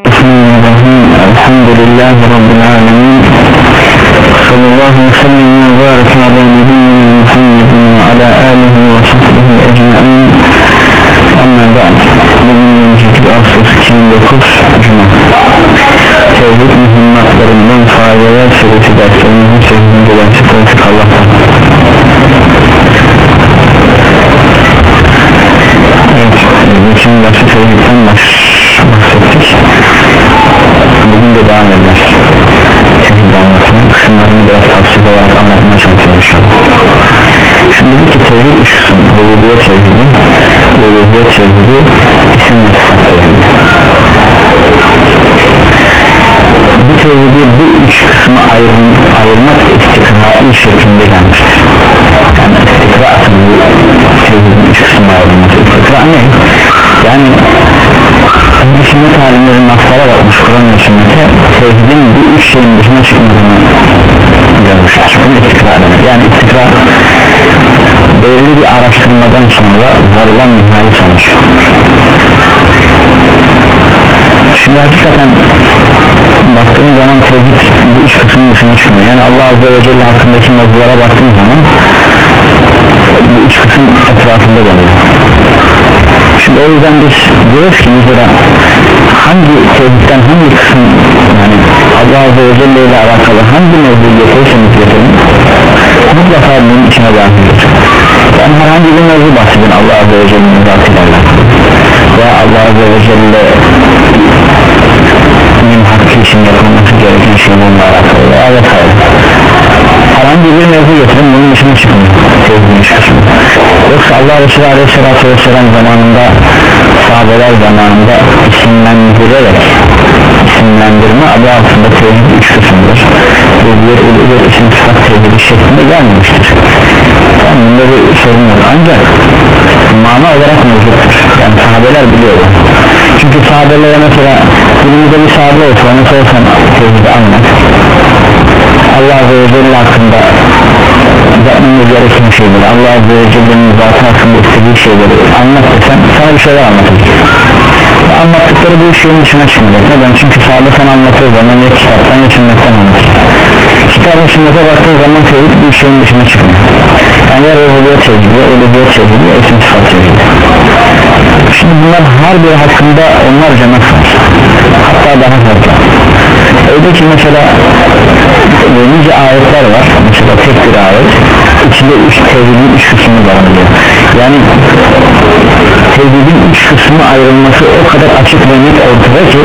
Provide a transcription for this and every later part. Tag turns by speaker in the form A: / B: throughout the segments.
A: الرحيم الحمد لله رب العالمين. صلى الله وسلم وبارك على نبينا محمد وعلى آله وصحبه أجمعين. İstikrai şeklinde gelmiştir Yani istikra ne? Yani Ahli sünnet alimlerin naslara bakmış Kur'an ve sünnete Tevhidin bu üç şeyin dışına çıkmadığını görmüşler Bunu istikra demek. Yani istikra belirli bir araştırmadan sonra varılan nihai sonuç. Şimdi hakikaten baktığın zaman tevhid bu üç kısmın dışına yani Allah Azze ve Celle hakkındaki mevzulara baktığın zaman bu üç kısım etrafında dönüyor. Şimdi o yüzden biz diyoruz ki mesela hangi tevhidden hangi kısım yani Allah Azze ve Celle ile alakalı hangi mevzuyu getirirseniz getirin mutlaka bunun içine dahildir yani herhangi bir mevzu bahsedin Allah Azze ve Celle'nin zatıyla alakalı. Veya Allah Azze ve Celle benim hakkı için yapılması gereken şeylerle alakalı. Veya vesaire herhangi bir mevzu getirin bunun dışına çıkmıyor sevdiğiniz kısmı. Yoksa Allah Resulü Aleyhisselatü Vesselam zamanında sahabeler zamanında isimlendirerek isimlendirme adı altında tevhid üç kısımdır. Bir ulu isim sıfat tevhidi şeklinde gelmemiştir tamam bunda bir sorun yok. Ancak mana olarak mevcuttur. Yani sahabeler biliyorlar çünkü sahabelere mesela günümüzde bir sahabe olsa ona sorsan tevhidi anlat Allah Azze ve Celle hakkında yapmamız gereken şeyleri Allah Azze ve Celle'nin zatı hakkında istediği şeyleri anlat desen sana bir şeyler anlatacak. Anlattıkları bu şeyin dışına çıkmayacak. Neden? Çünkü sahabe sana anlattığı zaman ya kitaptan ya sünnetten anlatır kitap ve sünnete baktığı zaman tevhid bu şeyin dışına çıkmıyor yani ya ya ulubiyet tevhidi ya isim sıfat tevhidi şimdi bunlar her biri hakkında onlarca nasıl hatta daha fazla. Öyle ki mesela nice ayetler var. Mesela tek bir ayet. İçinde üç tevhidin üç kısmı barındırıyor yani tevhidin üç kısmı ayrılması o kadar açık ve net ortada ki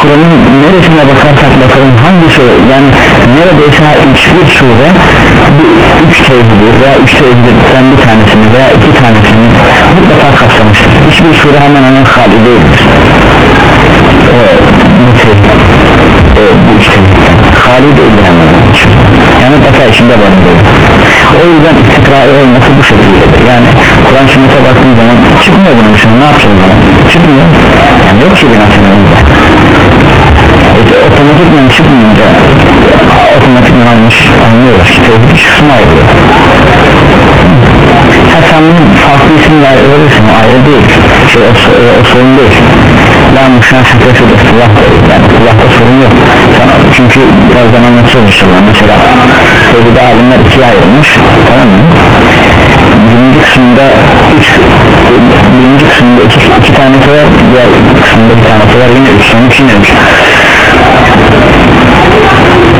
A: Kur'an'ın neresine bakarsak bakalım hangisi yani neredeyse hiçbir sure bu üç tevhidi veya üç tevhidden bir tanesini veya iki tanesini mutlaka kapsamıştır hiçbir sure hemen hemen hali değildir. Ee, bu tevhid e, bu üç tevhidden hali değildir hemen yani mutlaka içinde barındırıyor o yüzden istikrai olması bu şekildedir. Yani Kur'an sünnete baktığın zaman çıkmıyor bunun dışında ne yapacağız zaman çıkmıyor. Yani yok ki bir nasyonelinde işte otomatikman çıkmayınca otomatikman almış anlıyorlar. Ki tevhid kısmı ayrılıyor ha sen bunun farklı isimle verirsin ayrı değil. Şey, o, o sorun değil la fil ıslah yani ıslahda sorun yok. Çünkü birazdan anlatacağız inşallah mesela tevhid alimler ikiye ayrılmış tamam mı? Birinci kısımda üç birinci kısımda iki, iki tanesi var diğer kısımda bir tanesi var yine üç sonuç yine üç.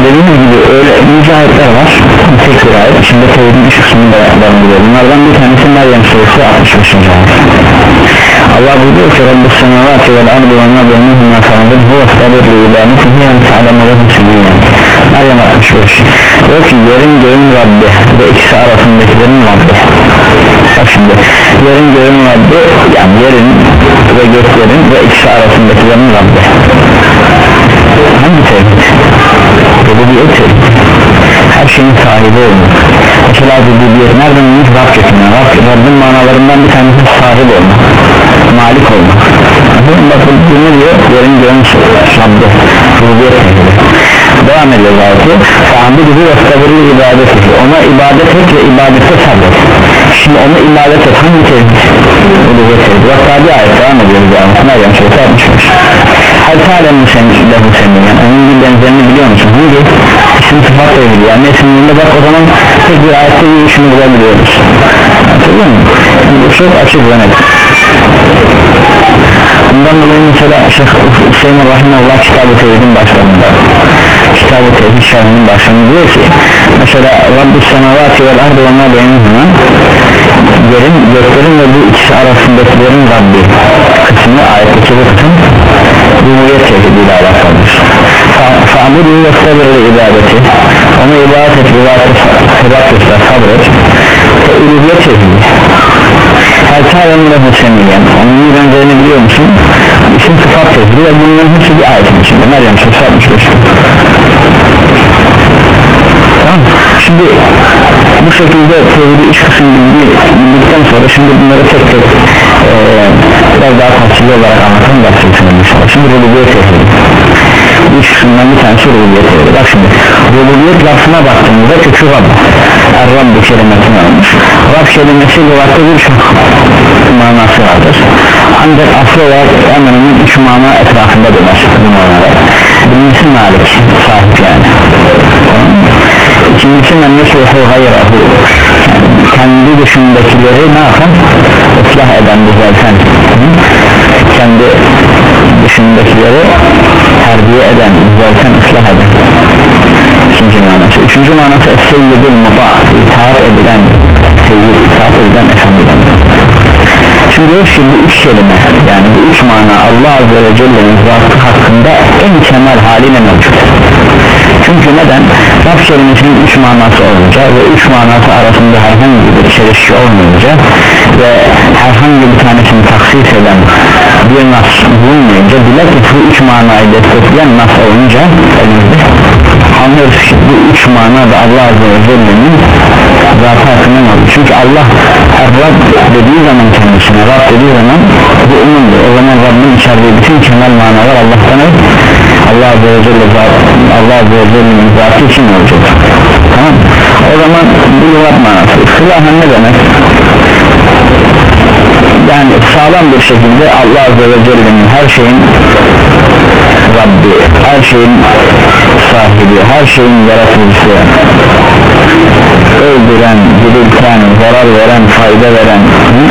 A: Dediğimiz gibi öyle nice ayetler var tek bir ayet. İçinde tevhidin üç kısmını barındırıyor bunlardan bir tanesi Meryem suresi 65. ayet Allah buyuruyor ki Rabbus semavati vel ardı ve ma beynehuma fa'bud. Huve sabir li ibadetihi en ta'leme lehu sebiyyen Meryem 65 diyor ki yerin göğün Rabbi ve ikisi arasındakilerin Rabbi. Bak şimdi yerin göğün Rabbi yani yerin ve göklerin ve ikisi arasındakilerin Rabbi. Hangi tevhid? rububiyet tevhid. Her şeyin sahibi olmak. Mesela rububiyet nereden olmuş? Rab kökünden Rab, Rabbin manalarından bir tanesi sahip olmak malik olmak. Bakın bunu diyor yerin göğün Rabbi rububiyet devam ediyor zaten Fa'ambi gibi ve sabırlı ibadet et ona ibadet et ve ibadette sabret. Şimdi ona ibadet et. Hangi tevhid rububiyet tevhidi bak tabi ayet. Devam ediyoruz. Yani Meryem suresi 65 hal talem lehu semiyen onun bir benzerini biliyor musun? Hangi? İsim sıfat tevhidi yani isimliğinde bak o zaman tek bir ayette bir işini bulabiliyoruz. Anlatabiliyor muyum bu çok açık ve bundan dolayı mesela Şeyh Hüseyin Rahimullah kitabı tevhidin başlarında kitabı tevhid şerhinin başlarında diyor ki mesela Rabbus semavati vel ardı ve ma beynihuma yerin göklerin ve bu ikisi arasındakilerin Rabbi kısmı ayetteki bu kısım rububiyet tevhidiyle alakalıdır. Fa'budu ve sabırlı ibadeti ona ibadet et ibadet göster sabret ve uluhiyet tevhidi her talen lehu semiyen onun bir benzerini biliyor musun? İsim sıfat tevhidi ve bunların hepsi bir ayetin içinde. Meryem Suresi 65 tamam şimdi bu şekilde tevhidi üç kısım bildikten sonra şimdi bunları tek tek e, biraz daha tavsiye olarak anlatalım bahsedeceğim inşallah şimdi rububiyet bu üç kısımdan bir tanesi rububiyet tevhidi bak şimdi rububiyet lafına baktığımızda kökü Rab Er-Rabbi kelimesini almış Rab kelimesi lügatta birçok manası vardır. Ancak asıl olarak onun üç mana etrafında döner. Bu manalar birincisi malik sahip yani. İkincisi mennesuhu gayrahu kendi dışındakileri ne yapan ıslah eden düzelten kendi dışındakileri terbiye eden düzelten ıslah eden. İkinci manası. Üçüncü manası seyyidul muba itaat edilen seyyid itaat edilen efendiden. Şimdi diyor bu üç kelime yani bu üç mana Allah Azze ve Celle'nin zatı hakkında en temel haliyle mevcut. Çünkü neden? Rab kelimesinin üç manası olunca ve üç manası arasında herhangi bir çelişki olmayınca ve herhangi bir tanesini taksis eden bir nas bulunmayınca bilakis bu üç manayı destekleyen nas olunca elimizde anlıyoruz ki bu üç mana da Allah Azze ve Celle'nin zatı çünkü Allah Rab dediği zaman kendisine Rab dediği zaman bu umumdur. O zaman Rabbin içerdiği bütün kemal manalar Allah'tan Allah Azze ve Celle Allah Azze ve Celle'nin zatı için olacak. Tamam. O zaman bu lügat manası. Silahın ne demek? Yani sağlam bir şekilde Allah Azze ve Celle'nin her şeyin Rabbi her şeyin sahibi her şeyin yaratıcısı öldüren, dirilten, zarar veren, fayda veren hı?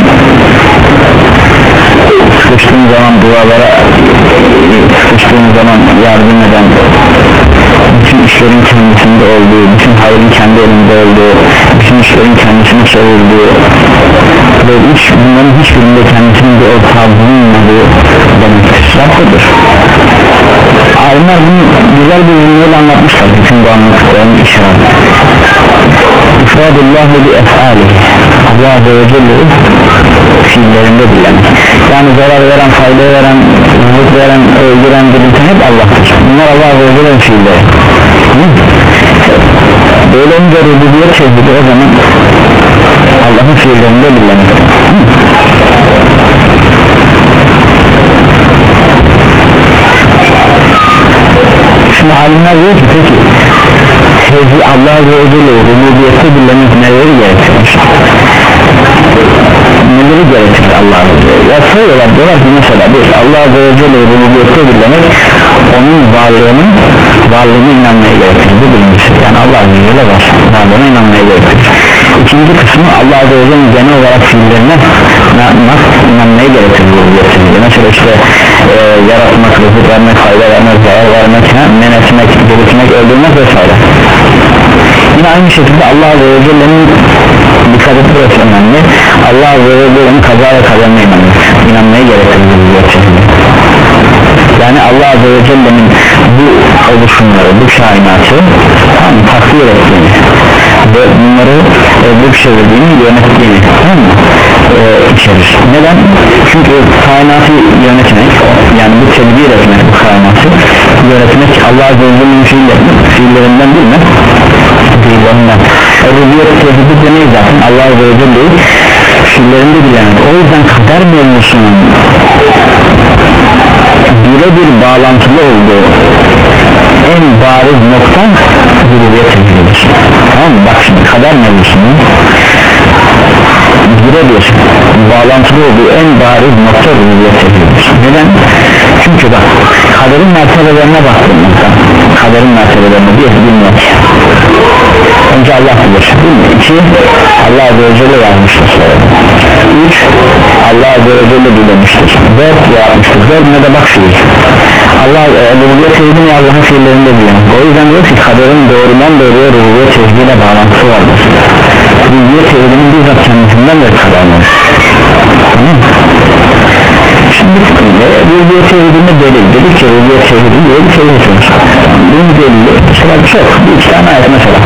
A: sıkıştığın zaman dualara sıkıştığın zaman yardım eden bütün işlerin kendisinde olduğu bütün hayrın kendi elinde olduğu bütün işlerin kendisine çevrildiği ve hiç, bunların hiçbirinde kendisinin bir ortağı bulunmadığı demektir. Rabbidir alimler bunu güzel bir ürünüyle anlatmışlar bütün bu anlattıklarını işaret ifradullahu bi efalihi Allah Azze ve Celle'yi fiillerinde bilen yani zarar veren, fayda veren, rızık veren, öldüren, dirilten hep Allah'tır. Bunlar Allah Azze ve Celle'nin fiilleri. Böyle olunca rububiyet tevhidi o zaman Allah'ın fiillerinde bilinir şimdi alimler diyor ki peki tevhid Allah Azze ve Celle rububiyette bilinir neleri gerektirir neleri gerektirir Allah Azze ve ya söylüyorlar diyorlar ki mesela bir Allah Azze ve Celle rububiyette bilinir onun varlığının varlığına inanmaya gerektirir bu birincisi yani Allah Azze ve Celle var varlığına inanmaya gerektirir ikinci kısmı Allah Azze ve Celle'nin genel olarak fiillerine inanmaya gerektirir rububiyetini mesela işte e, yaratmak, rızık vermek, fayda vermek, zarar vermek, men etmek, gelişmek, öldürmek vesaire. Yine aynı şekilde Allah Azze ve Celle'nin dikkat et burası önemli. Allah Azze ve Celle'nin kaza ve kaderine inanmak inanmaya rububiyetini yani Allah Azze ve Celle'nin bu oluşumları, bu kainatı tam takdir ettiğini ve bunları e, bu çevirdiğini yönettiğini tamam mı? E, içerir. Neden? Çünkü kainatı yönetmek yani bu tedbir etmek bu kainatı yönetmek Allah Azze ve Celle'nin fiillerinden değil mi? Fiillerinden. Rubiyet tevhidi demeyi zaten Allah Azze ve Celle'yi fiillerinde bilemez. O yüzden kader mevzusunun birebir bağlantılı olduğu en bariz nokta rububiyet tevhididir tamam mı? bak şimdi kader mevzusunun birebir bağlantılı olduğu en bariz nokta rububiyet tevhididir neden? çünkü bak kaderin mertebelerine baktığımızda kaderin mertebelerine bir bilmek önce Allah bilir. Değil mi? İki Allah Azze ve yazmıştır. Üç Allah Azze ve Celle bilemiştir dört yapmıştır dördüne de bak fiil Allah e, rububiyet tevhidini Allah'ın fiillerinde biliyor. O yüzden diyor ki kaderin doğrudan doğruya rububiyet tevhidiyle bağlantısı vardır. Rububiyet tevhidinin bizzat kendisinden de kadarlar tamam Şimdi e, rububiyet tevhidinde delil. Dedik ki rububiyet tevhidinde böyle bir tevhid bunun delili mesela çok bir iki tane ayet mesela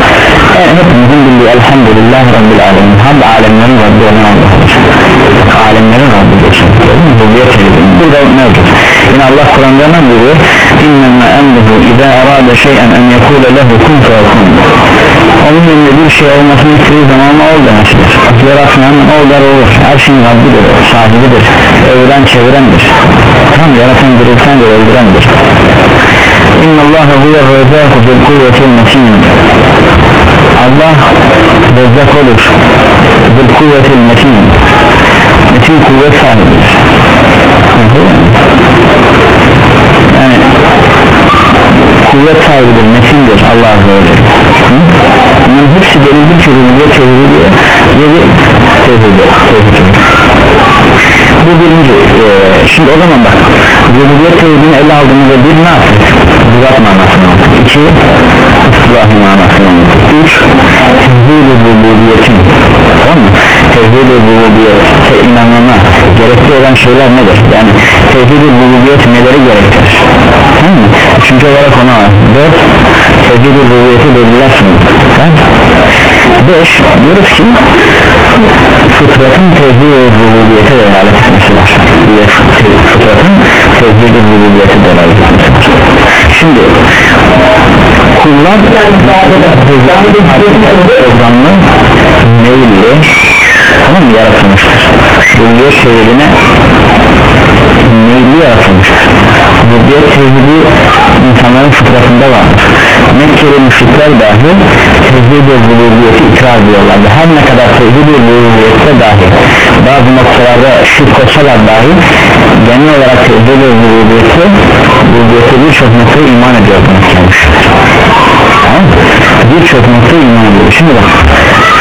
A: yani hepimizin bildiği elhamdülillah Rabbil alemin. Hamd alemlerin Rabbi olan Allah'dır alemlerin Rabbi diyorsun rububiyet tevhidinde burada mevcut yine Allah Kur'an'da ne diyor innema emruhu idâ arâde şey'en en yekûle lehu kun feyekûn onun önünde bir şey olmasını istediği zaman ne ol demesidir yaratmayan ol der olur. Her şeyin Rabbidir sahibidir. Öğren çevirendir. Tam yaratan dirilten de öldürendir. İnna Allah huve rezzâku bil kuvvetil metin Allah rezzak olur. Bil kuvvetil metin. Metin kuvvet sahibidir. Yani kuvvet sahibidir metindir Allah Azze ve Celle. Bunun hepsi delildir ki rububiyet tevhidi yeri tevhidi bu birinci ee, şimdi o zaman bak rububiyet tevhidini ele aldığımızda bir ne yaptık? Zat manasını aldık iki ıslahı manasını aldık üç rububiyetin tamam mı? Tevhid-i rububiyete inanmama gerekli olan şeyler nedir? Yani tevhid-i rububiyet neleri gerektirir? Tamam mı? Üçüncü olarak ona var. Dört tevhid-i rububiyeti belirler tamam beş diyoruz ki fıtratın tevhid-i rububiyete delalet etmesi var fıtratın tevhid-i rububiyete etmesi var şimdi kullar programlı meyilli tamam mı yaratılmıştır. Rububiyet tevhidine meyilli yaratılmıştır. Rububiyet tevhidi insanların fıtratında vardır. Mekkeli müşrikler dahi tevhid-i rububiyeti ikrar ediyorlardı. Her ne kadar tevhid-i rububiyette dahi bazı noktalarda şirk olsalar dahi genel olarak tevhid-i rububiyeti rububiyete birçok noktaya iman ediyor tamam birçok noktaya iman ediyor. Şimdi bak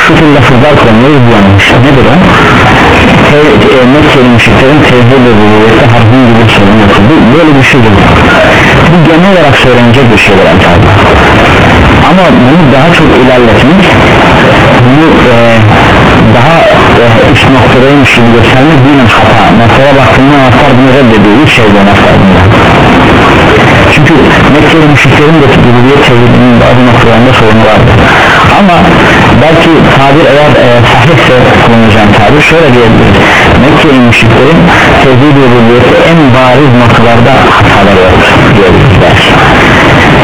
A: şu tür lafızlar bu yanlış nedir o? e, Mekkeli müşriklerin tevhid-i rububiyette harfin gibi sorun yoktu böyle bir şey yok. Bu genel olarak söylenecek bir şeyler tabi ama bunu daha çok ilerletmek bunu e, daha e, üst noktadaymış gibi göstermek dinen hata noktaya baktığında anahtar bunu reddediyor. Üç şeyde anahtar çünkü Mekkeli müşriklerin de rububiyet tevhidinin bazı noktalarında sorunu vardı ama belki tabir eğer e, sahihse kullanacağım tabir şöyle diyebiliriz. Mekkeli müşriklerin tevhid rububiyeti en bariz noktalarda hatalar vardır diyebiliriz belki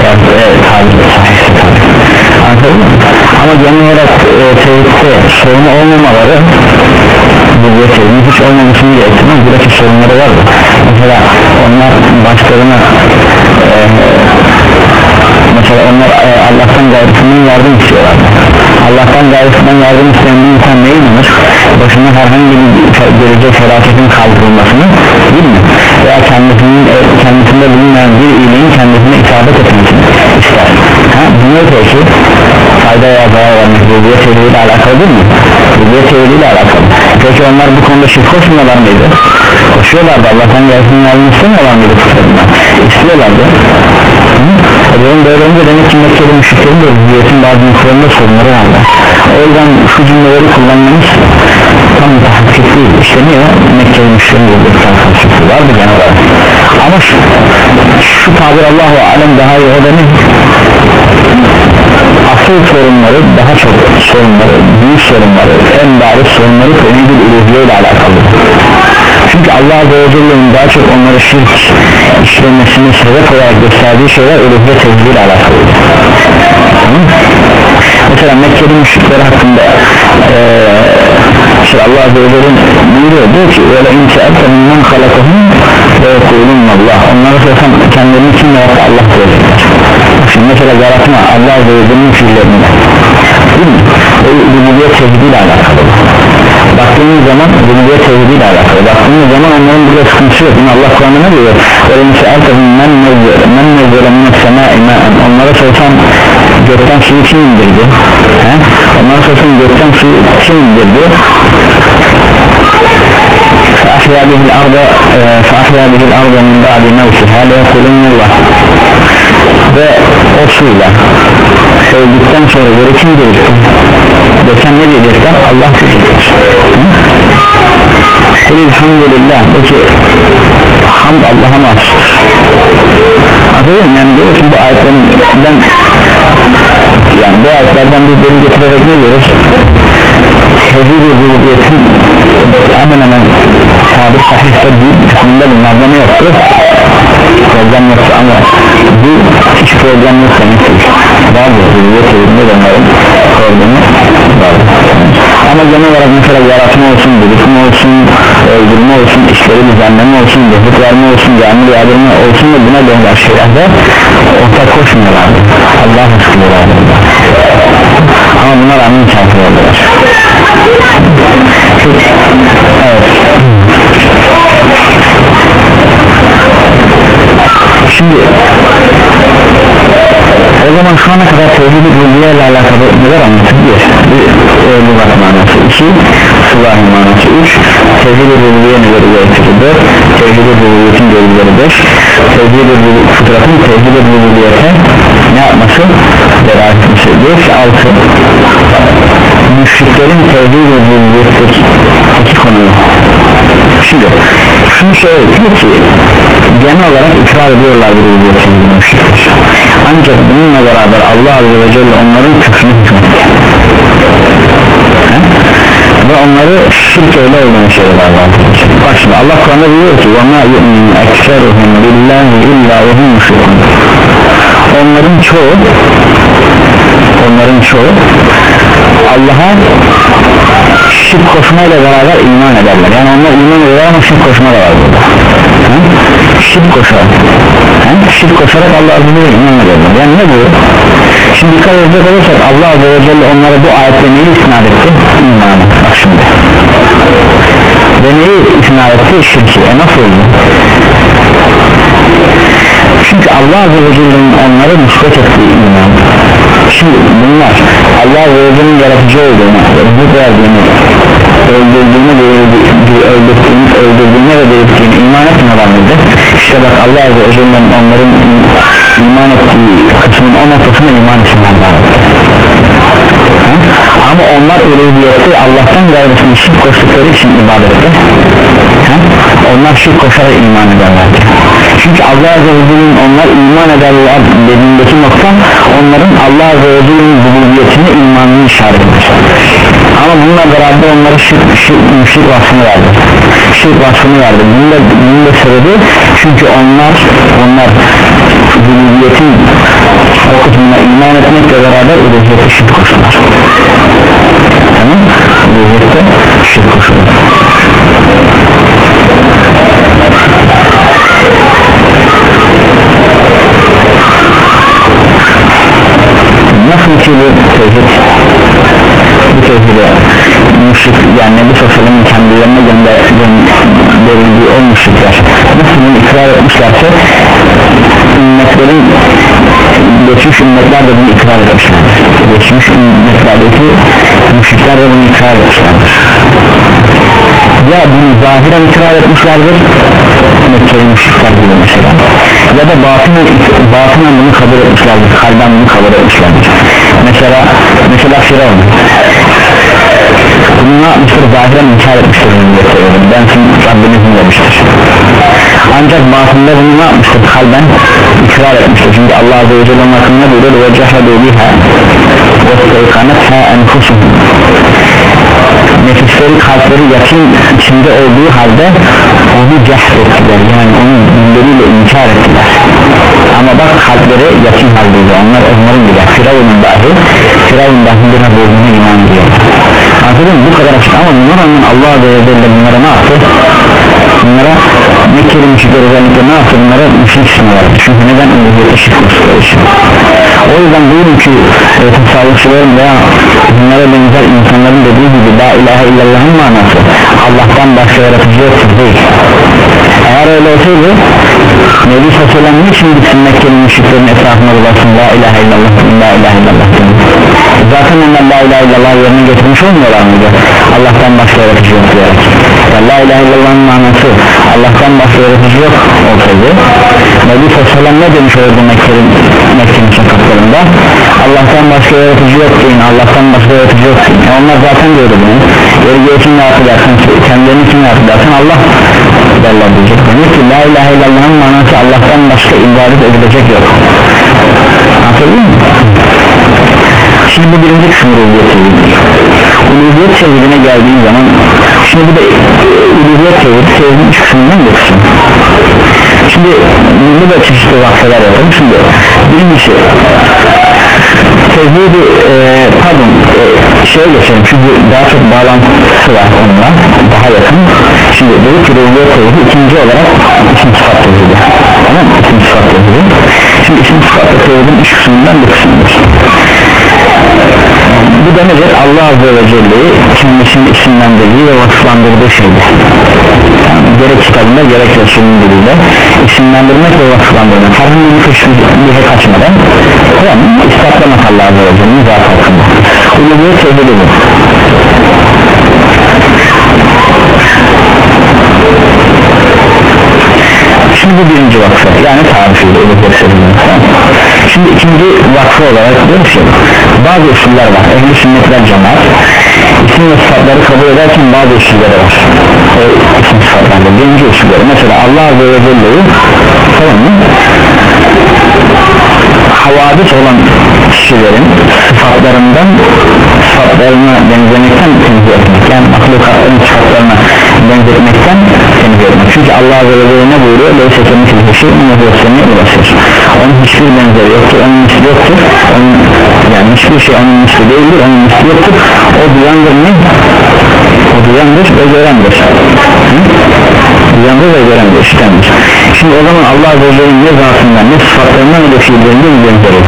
A: eğer e, tabir sahihse tabir. Ama genel olarak e, tevhidde sorunu olmamaları rububiyet tevhidinin hiç olmamasını gerektirmez. Buradaki sorunları vardır. Mesela onlar başlarına mesela onlar e, Allah'tan gayrısından yardım istiyorlar. Allah'tan gayrısından yardım isteyen bir insan ne inanır başına herhangi bir gelecek felaketin kaldırılmasını değil mi? Veya kendisinin e, kendisinde bulunmayan bir iyiliğin kendisine isabet etmesini ister. Ha, bunu peki fayda veya zarar vermek rububiyet teoriyle alakalı değil mi rububiyet teoriyle alakalı. Peki onlar bu konuda şirk koşmuyorlar mıydı? Koşuyorlardı Allah'tan gayrısından yardım istemiyorlar mıydı istiyorlardı. Bunun böyle olunca demek ki Mekkeli müşriklerin de rububiyetin bazı noktalarında sorunları vardı. O yüzden şu cümleleri kullanmamız tam mutahakkik değil. İşte niye? Mekkeli müşriklerin rububiyetten karşılıklı vardı genel olarak. Ama şu, şu tabir Allahu Alem daha iyi o ne? Asıl sorunları daha çok sorunları, büyük sorunları, en bariz sorunları tevhid-i uluhiye ile alakalı. Çünkü Allah Azze ve Celle'nin daha çok onları şirk işlemesini sebep olarak gösterdiği şeyler uluhiyet tevhid ile alakalı. Mesela Mekke'li müşrikler hakkında ee, işte Allah Azze ve Celle'nin buyuruyor diyor? Ki öyle inşaatla minnan halakahum Allah onlara sorsam kendilerini kim yarattı Allah diyecekler şimdi mesela yaratma Allah ve Celle'nin fiillerini. Değil mi? o uluhiyet tevhid ile alakalı. Baktığımız zaman rububiyet tevhidiyle alakalı. Baktığımız zaman onların burada sıkıntısı yok. Allah Kur'an'da ne diyor? Öyle mesela men nezzele men nezzele minne semâ imaen onlara sorsan gökten suyu kim indirdi? He? onlara sorsan gökten suyu kim indirdi فأحيا به الأرض فأحيا به الأرض من بعد موتها ليقولن الله ve o suyla öldükten sonra böyle kim diriltti desen ne diyecekler Allah diyecekler Elhamdülillah peki hamd Allah'a mahsustur Anladın yani diyor ki bu ayetlerden yani bu ayetlerden bir bölüm getirerek ne diyoruz Tevhid-i rububiyetin hemen hemen sabit sahihte büyük kısmında bunlarda ne yoktu. Problem yoktu ama bu hiç problem yok demektir bazı rububiyet tevhidinde de onların problemi var. Ama genel olarak mesela yaratma olsun, birikim olsun, öldürme olsun, işleri düzenleme olsun, rızık verme olsun, yağmur yağdırma olsun ve buna benzer şeylerde ortak koşmuyorlardı. Allah rızkıyorlardı ama buna rağmen kafir oldular şimdi o zaman şu ana kadar tevhid-i ile alakalı neler anlattık bir, öğle var manası iki sıvahı manası üç tevhid-i rüzgiye neleri gerektirir? Dört tevhid-i rüzgiyetin görevleri beş tevhid-i fıtratın tevhid-i rüzgiyete ne yapması? Beraat etmesi. Beş altı müşriklerin tevhid-i rüzgiyetteki konuyu şimdi şunu söyleyeyim ki genel olarak ikrar ediyorlar bir rüzgiyetini müşrikler ancak bununla beraber Allah Azze ve Celle onların küfrünü hükmetti ve onları şirk öyle olduğunu söyledi Allah bak şimdi Allah Kur'an'da diyor ki وَمَا يُؤْمِنْ اَكْسَرُهُمْ بِاللّٰهِ اِلَّا وَهُمْ مُشْرِكُونَ onların çoğu onların çoğu Allah'a şirk koşmayla beraber iman ederler. Yani onlar iman ederler ama şirk koşma da var burada ha? şirk koşar. Ha? şirk koşarak Allah Azze iman ederler. Yani ne bu şimdi dikkat edecek olursak Allah Azze ve Celle onlara bu ayette neyi isnat etti? İmanı. Bak şimdi. Ve neyi isnat etti? Şirki. E nasıl oldu? Çünkü Allah Azze ve Celle'nin onlara nispet ettiği iman şimdi bunlar Allah ve Celle'nin yaratıcı olduğunu rızık verdiğini öldürdüğünü öldürdüğünü öldürdüğüne ve belirttiğini iman etmiyorlar mıydı işte bak Allah ve Celle'nin onların iman ettiği kısmın o noktasına iman etmiyorlar ama onlar uluhiyette Allah'tan gayrısını şirk koştukları için ibadette onlar şirk koşarak iman ederlerdi çünkü Allah Azze ve onlar iman ederler dediğindeki nokta onların Allah Azze ve Celle'nin rububiyetine imanını işaret ama bununla beraber onlara şirk, şirk, şirk vasfını verdi. Şirk vasfını verdi. Bunun da, bunun da sebebi çünkü onlar onlar rububiyetin o kısmına iman etmekle beraber uluhiyete şirk koştular tamam? Uluhiyette şirk koştular nasıl ki bu tevhid bu tevhide müşrik yani Nebi Sosyalı'nın kendilerine gönderildiği o müşrikler nasıl bunu ikrar etmişlerse ümmetlerin geçmiş ümmetler de bunu ikrar etmişlerdir. Geçmiş ümmetlerdeki müşrikler de bunu ikrar etmişlerdir. Ya bunu zahiren ikrar etmişlerdir Mekke'li müşrikler gibi mesela ya da batinen, batinen bunu kabul etmişlerdir kalben bunu kabul etmişlerdir. Mesela mesela Firavun. Bunu ne yapmıştır zahiren inkar etmiştir ben sizin Rabbinizim demiştir ancak batında bunu ne yapmıştır? Kalben ikrar etmiştir. Çünkü Allah Azze ve Celle'nin hakkında buyuruyor ve cehadu biha ve steykanetha enfusuhum. Nefisleri kalpleri yakın içinde olduğu halde onu cehd ettiler. Yani onu dilleriyle inkar ettiler. Ama bak kalpleri yakın haldeydi. Onlar onların bile Firavun'un dahi Firavun dahi biraz olduğuna iman diyor anladın bu kadar açık. Ama buna rağmen Allah Azze ve Celle bunlara ne yaptı? Bunlara Mekkeli müşrikler özellikle ne yaptı? Bunlara müşrik verdi çünkü neden şirk koştukları için o yüzden bugünkü e, tasavvufçuların veya bunlara benzer insanların dediği gibi la ilahe illallah'ın manası Allah'tan başka yaratıcı yoktur değil eğer öyle olsaydı Nebi Sallallahu niçin gitsin Mekke'nin müşriklerin etrafına dolaşsın. La ilahe illallah la ilahe illallah zaten onlar la ilahe illallah yerine getirmiş olmuyorlar mıydı? Allah'tan başka yaratıcı yok diyerek ya la ilahe illallah'ın manası Allah'tan başka yaratıcı yok olsaydı Nebi Sallallahu ne demiş olurdu Mekke'nin Mekke'nin sokaklarında Allah'tan başka yaratıcı yok deyin Allah'tan başka yaratıcı yok deyin. E onlar zaten diyordu bunu. Yeri gelsin ne yapılarsın kendilerini kim yapılarsın Allah derler diyecek demek ki la ilahe illallah'ın manası Allah'tan başka ibadet edilecek yok. Anladın mı? şimdi bu birinci kısım rububiyet tevhidi uluhiyet tevhidine geldiği zaman şimdi bu da uluhiyet tevhidi tevhidin üç kısmından bir kısım şimdi bu da çeşitli vakfeler yapalım şimdi birincisi tevhidi e, pardon e, şeye geçelim. Çünkü daha çok bağlantısı var onunla daha yakın şimdi dedik ki rububiyet tevhidi ikinci olarak isim sıfat tevhidi tamam mı? İsim sıfat tevhidi şimdi isim sıfat tevhidin üç kısmından bir kısmıdır bu da nedir? Allah Azze ve Celle'yi kendisinin isimlendirdiği ve vasıflandırdığı şeydir. Yani gerek kitabında gerek Resulünün diliyle isimlendirmek ve vasıflandırmak. Herhangi bir teşbih kaçmadan tamam ispatlamak Allah Azze ve Celle'nin zatı hakkında. Uluviyet tevhidi bu şimdi bu birinci vakfı yani tarifiyle tamam şimdi ikinci vakfı olarak diyoruz ki bazı usuller var. Ehli sünnetler cemaat. İsim ve sıfatları kabul ederken bazı usulleri var. O isim sıfatlarında birinci usulleri. Mesela Allah ve Celle'yi tamam mı? Havadis olan kişilerin sıfatlarından sıfatlarına benzemekten tenzih etmek. Yani mahlukatların sıfatlarına benzetmekten tenzih etmek. Çünkü Allah Azze ve Celle ne buyuruyor? Leyse kemik bir şey ne huvesenine ulaşır. Onun hiçbir benzeri yoktur onun misli yoktur. Onun, yani hiçbir şey onun misli değildir onun misli yoktur. O duyandır ne? o duyandır ve görendir. Duyandır ve görendir işitendir. Şimdi o zaman Allah Azze ve Celle'nin ne zatından ne sıfatlarından ne de fiillerinden bir benzeri.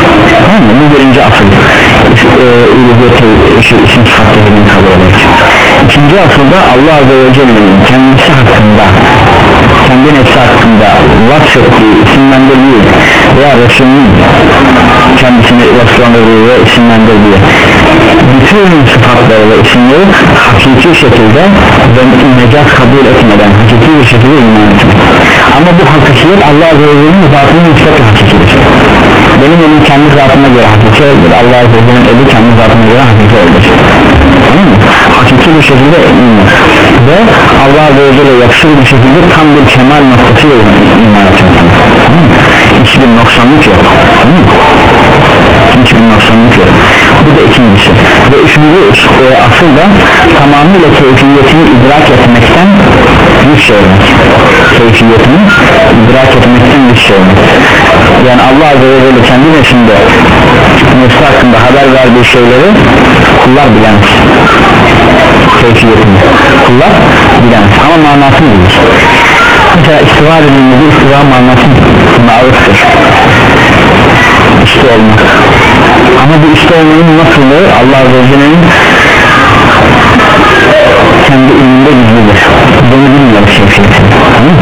A: Tamam mı? bu birinci asıl isim sıfatlarının kabul eder ikinci asılda Allah Azze ve Celle'nin kendisi hakkında kendi nefsi hakkında vasfettiği isimlendirdiği veya Resulünün kendisini vasflandırdığı ve isimlendirdiği bütün sıfatları ve isimleri hakiki şekilde ve mecaz kabul etmeden hakiki bir şekilde iman etmek. Ama bu hakikiyet Allah Azze ve Celle'nin zatının nispetle hakikidir benim elim kendi zatıma göre hakiki olur Allah Azze ve eli kendi zatına göre hakiki olur tamam mı? hakiki bir şekilde iman. Ve Allah Azze ve yakışır bir şekilde tam bir kemal noktası iman etmek tamam mı? hiçbir noksanlık yok. Tamam mı? hiçbir noksanlık yok. Bu da ikincisi. Ve üçüncü e, asıl da tamamıyla keyfiyetini idrak etmekten yüz çevirmek keyfiyetini idrak etmekten yüz çevirmek yani Allah Azze ve Celle kendi nefsinde nefsi hakkında haber verdiği şeyleri kullar bilemez keyfiyetini kullar bilemez ama manasını bilir. Mesela istiva dediğimizde istiva manası maruftur üstü olmak. Ama bu üstü olmanın nasıllığı Allah Azze ve Celle'nin bunu bilmiyor keyfiyetini tamam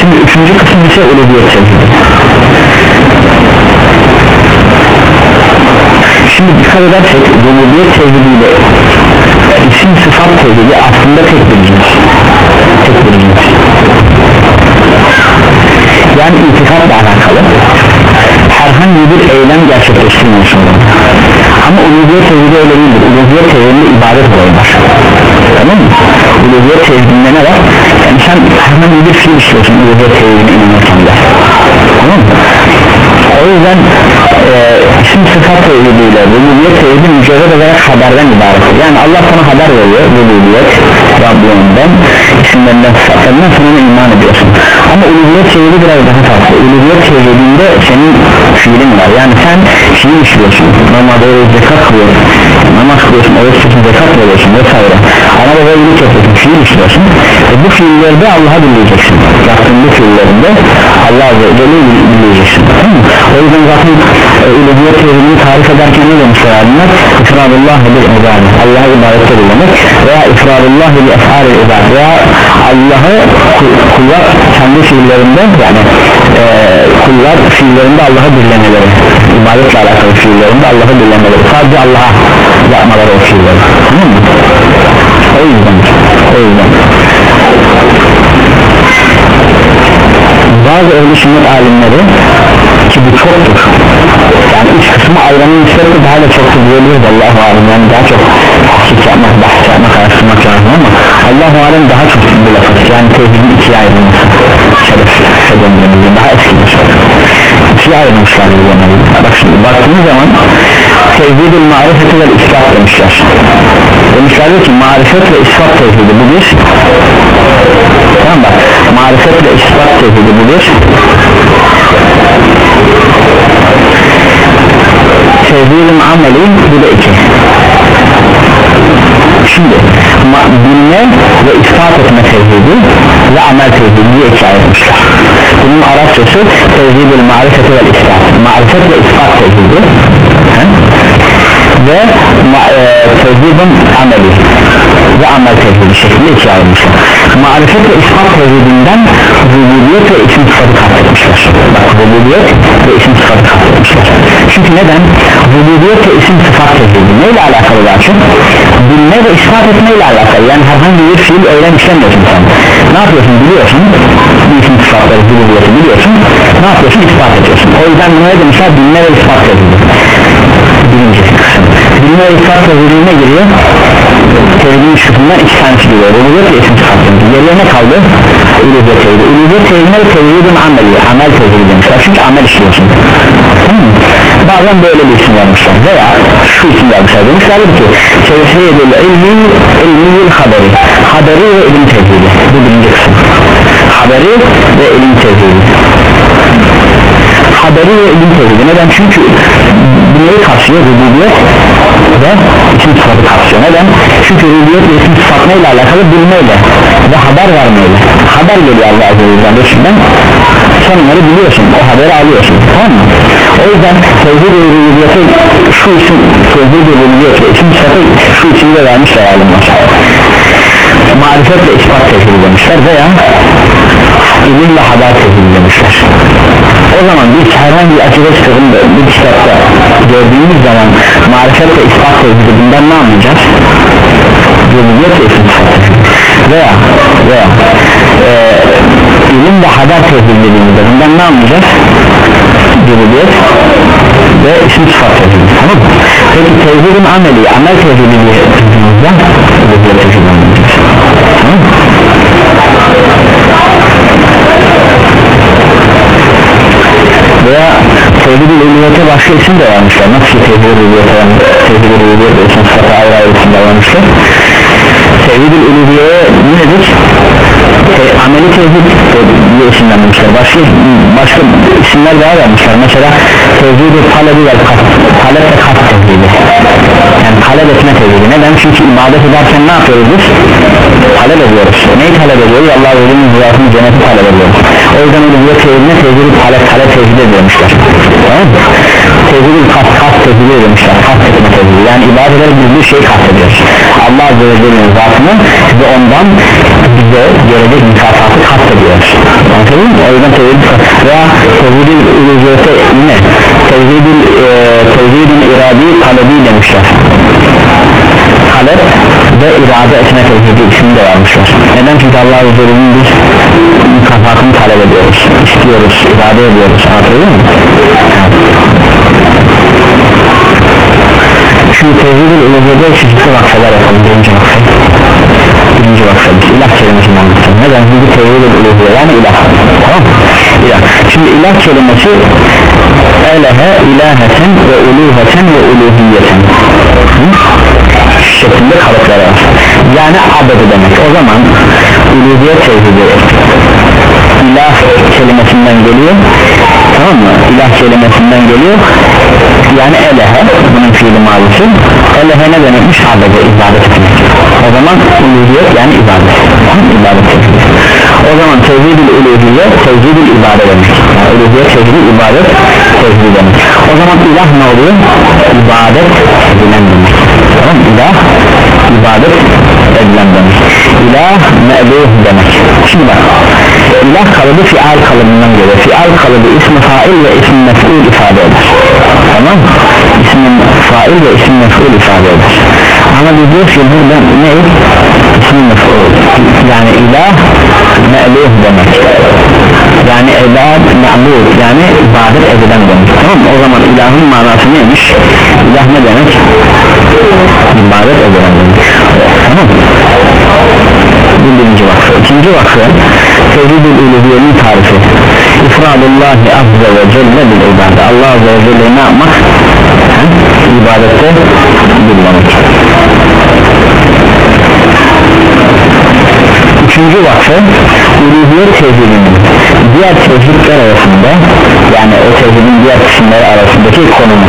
A: şimdi üçüncü kısım ise ulubiyet tevhidi şimdi dikkat edersek rububiyet tevhidiyle isim sıfat tevhidi aslında tek bir cins tek bir cins yani itikadla alakalı herhangi bir eylem gerçekleştirmiyorsun ama uluhiyet tevhidi öyle değildir uluhiyet tevhidinde ibadet olayı var tamam mı? uluhiyet tevhidinde ne var? yani sen herhangi bir fiil işliyorsun uluhiyet tevhidine inanırken de tamam mı? o yüzden e, isim sıfat tevhidiyle rububiyet tevhidi mücerred olarak haberden ibarettir yani Allah sana haber veriyor rububiyet Rabbimden isimlerinden sıfatlarından sana iman ediyorsun. Ama uluhiyet tevhidi biraz daha farklı. Uluhiyet tevhidinde senin fiilin var. Yani sen fiil işliyorsun. Normalde zekat kılıyorsun. Namaz kılıyorsun oruç tutuyorsun zekat veriyorsun vesaire. Ama da böyle yapıyorsun fiil işliyorsun. E bu fiillerde Allah'a dinleyeceksin. Yaptığın bu fiillerinde Azze ve Celle bilmeyeceksin tamam mı? o yüzden zaten e, terimini tarif ederken ne demişler alimler ifradullah bil ibad Allah'a ibadette bulunmak veya ifradullah bil ef'al ibad veya Allah'ı kullar kendi fiillerinde yani e, kullar fiillerinde Allah'ı birlemeleri ibadetle alakalı fiillerinde Allah'ı birlemeleri sadece Allah'a yapmaları o fiilleri tamam mı? o yüzden o yüzden bazı ehli sünnet alimleri ki bu çoktur yani üç kısmı ayranın nispetle daha da çoktur diyebiliriz. Allah-u yani daha çok tahkik yapmak, bahs yapmak, araştırmak lazım ama Allah-u daha çok bu lafız yani tevhidin ikiye ayrılması şeref edememizin daha eski bir şey ikiye ayrılmışlar bak şimdi baktığınız zaman tevhidin marifeti ve ispat demişler. Demişlerdi ki marifet ve ispat tevhidi bu bir. Tamam bak marifet ve ispat tevhidi bu bir tevhidin ameli bu da iki. Şimdi bilme ve ispat etme tevhidi ve amel tevhidi diye iki ayırmışlar bunun Arapçası tevhidil marifeti ve ispat. Marifet ve ispat tevhidi. He? ve e, tevhidin ameli ve amel tevhidi şeklinde ikiye ayrılmışlar marifet ve ispat tevhidinden rububiyet ve isim sıfatı katletmişler bak rububiyet ve isim sıfatı katletmişler çünkü neden? Rububiyet ve isim sıfat tevhidi neyle alakalı daha çok? Bilme ve ispat etmeyle alakalı. Yani herhangi bir fiil eylem işlemiyorsun sen. Ne yapıyorsun biliyorsun? İsim sıfatları rububiyeti biliyorsun. Ne yapıyorsun? İspat ediyorsun. O yüzden buna ne demişler? Bilme ve ispat tevhidi. Birinci kısım. Bilme ve ispat tevhidi ne giriyor tevhidin şüphünden iki tanesi giriyor rububiyet ve isim sıfat tevhidi geriye ne kaldı? Uluhiyet tevhidi uluhiyet tevhidine tevhidin ameli amel tevhidi demişler. Çünkü amel işliyorsun. Tamam bazen böyle bir isim vermişler. Veya şu isim vermişler. Demişler ki tevhidil ilmi ilmiyil haberi. Haberi ve ilim tevhidi. Bu birinci kısım. Haberi ve ilim tevhidi. Haberi ve ilim tevhidi. Neden? Çünkü bunları kapsıyor rububiyet ve isim sıfatı kapsıyor neden? Çünkü rububiyet ve isim sıfat neyle alakalı? Bilmeyle ve haber vermeyle. Haber geliyor Allah Azze ve Celle Resulü'nden sen onları biliyorsun o haberi alıyorsun. Tamam mı? O yüzden tevhid ve rububiyete şu isim tevhid ve rububiyet ve isim sıfatı şu isimde vermişler alimler. Marifet ve ispat tevhid demişler veya ilim ve haber tevhid demişler o zaman biz herhangi bir açıda çıkalım da bu kitapta gördüğümüz zaman marifet ve ispat tevhidi bundan ne anlayacağız? rububiyet ve sıfatı veya veya e, ilim ve haber tevhidi dediğimizde bundan ne anlayacağız? rububiyet ve isim sıfat tevhidi tamam mı? peki tevhidin ameli amel tevhidi diye dediğimizde rububiyet tevhid-i uluhiyete başka isim de vermişler. Nasıl tevhid-i uluhiyete tevhid-i uluhiyete isim sıfatı ayrı ayrı isimler vermişler tevhid-i uluhiyeye nedir? Te, ameli tevhid diye isimlenmişler başka, başka isimler daha vermişler mesela tevhid-i talebi ve talep ve kat tevhidi yani talep etme tevhidi neden? çünkü ibadet ederken ne yapıyoruz biz? talep ediyoruz neyi talep ediyoruz? Allah ölümün hayatını cenneti talep ediyoruz o yüzden uluhiyet tevhidine tevhid-i talep talep tevhidi ediyormuşlar tamam mı? Tevhid-i kat kat tevhidi ediyormuşlar kat etme tevhidi. Yani ibadet ederek biz bir şey kat ediyoruz Allah Azze ve Celle'nin zatını ve ondan bize gelecek mükafatı kat ediyoruz anladın mı? o yüzden tevhid veya tevhid-i uluhiyete yine tevhid-i e, tevhid-i iradi talebi demişler. Talep ve irade etme tevhidi ismini de vermişler. Neden? Çünkü Allah Azze ve Celle'nin biz mükafatını talep ediyoruz istiyoruz irade ediyoruz. Anlatabiliyor muyum? Şimdi tevhid-i uluhiyede çeşitli vakfeler yapalım. Birinci vakfel birinci vakfel ilah kelimesinden anlatalım neden? Çünkü tevhid-i uluhiye yani ilah. Tamam ilah. Şimdi ilah kelimesi elehe ilaheten ve uluheten ve uluhiyeten şeklinde kalıplar var. Yani abedi demek. O zaman uluhiyet tevhidi ilah kelimesinden geliyor tamam mı? İlah kelimesinden geliyor. Yani elehe bunun fiili mavisi elehe ne demekmiş abede ibadet etmek o zaman uluhiyet yani ibadet. İbadet tevhidi o zaman tevhidül uluhiyet tevhidül ibadet demek. Yani uluhiyet tevhidi ibadet tevhidi demek. O zaman ilah ne oluyor? İbadet edilen demek. Tamam ilah ibadet edilen demek. İlah me'luh demek. Şimdi bak ilah kalıbı fial kalıbından gelir. Fial kalıbı ismi fail ve ismi mef'ul ifade eder. Tamam mı? ismi fail ve ismi mef'ul ifade eder. Ama biz diyoruz ki burada ne ismi mef'ul. Yani ilah me'luh demek. Yani ibadet ma'bud yani ibadet edilen demek. Tamam o zaman ilahın manası neymiş? İlah ne demek? İbadet edilen demek. Tamam? Bu birinci vakfı. İkinci vakfı tevhid-ül uluhiyenin tarifi. İfradullahi azze ve celle bil ibadet Allah azze ve celle ne yapmak? İbadette bulunmak. Üçüncü vakfı uluhiyet tevhidinin diğer tevhidler arasında yani o tevhidin diğer kısımları arasındaki konumu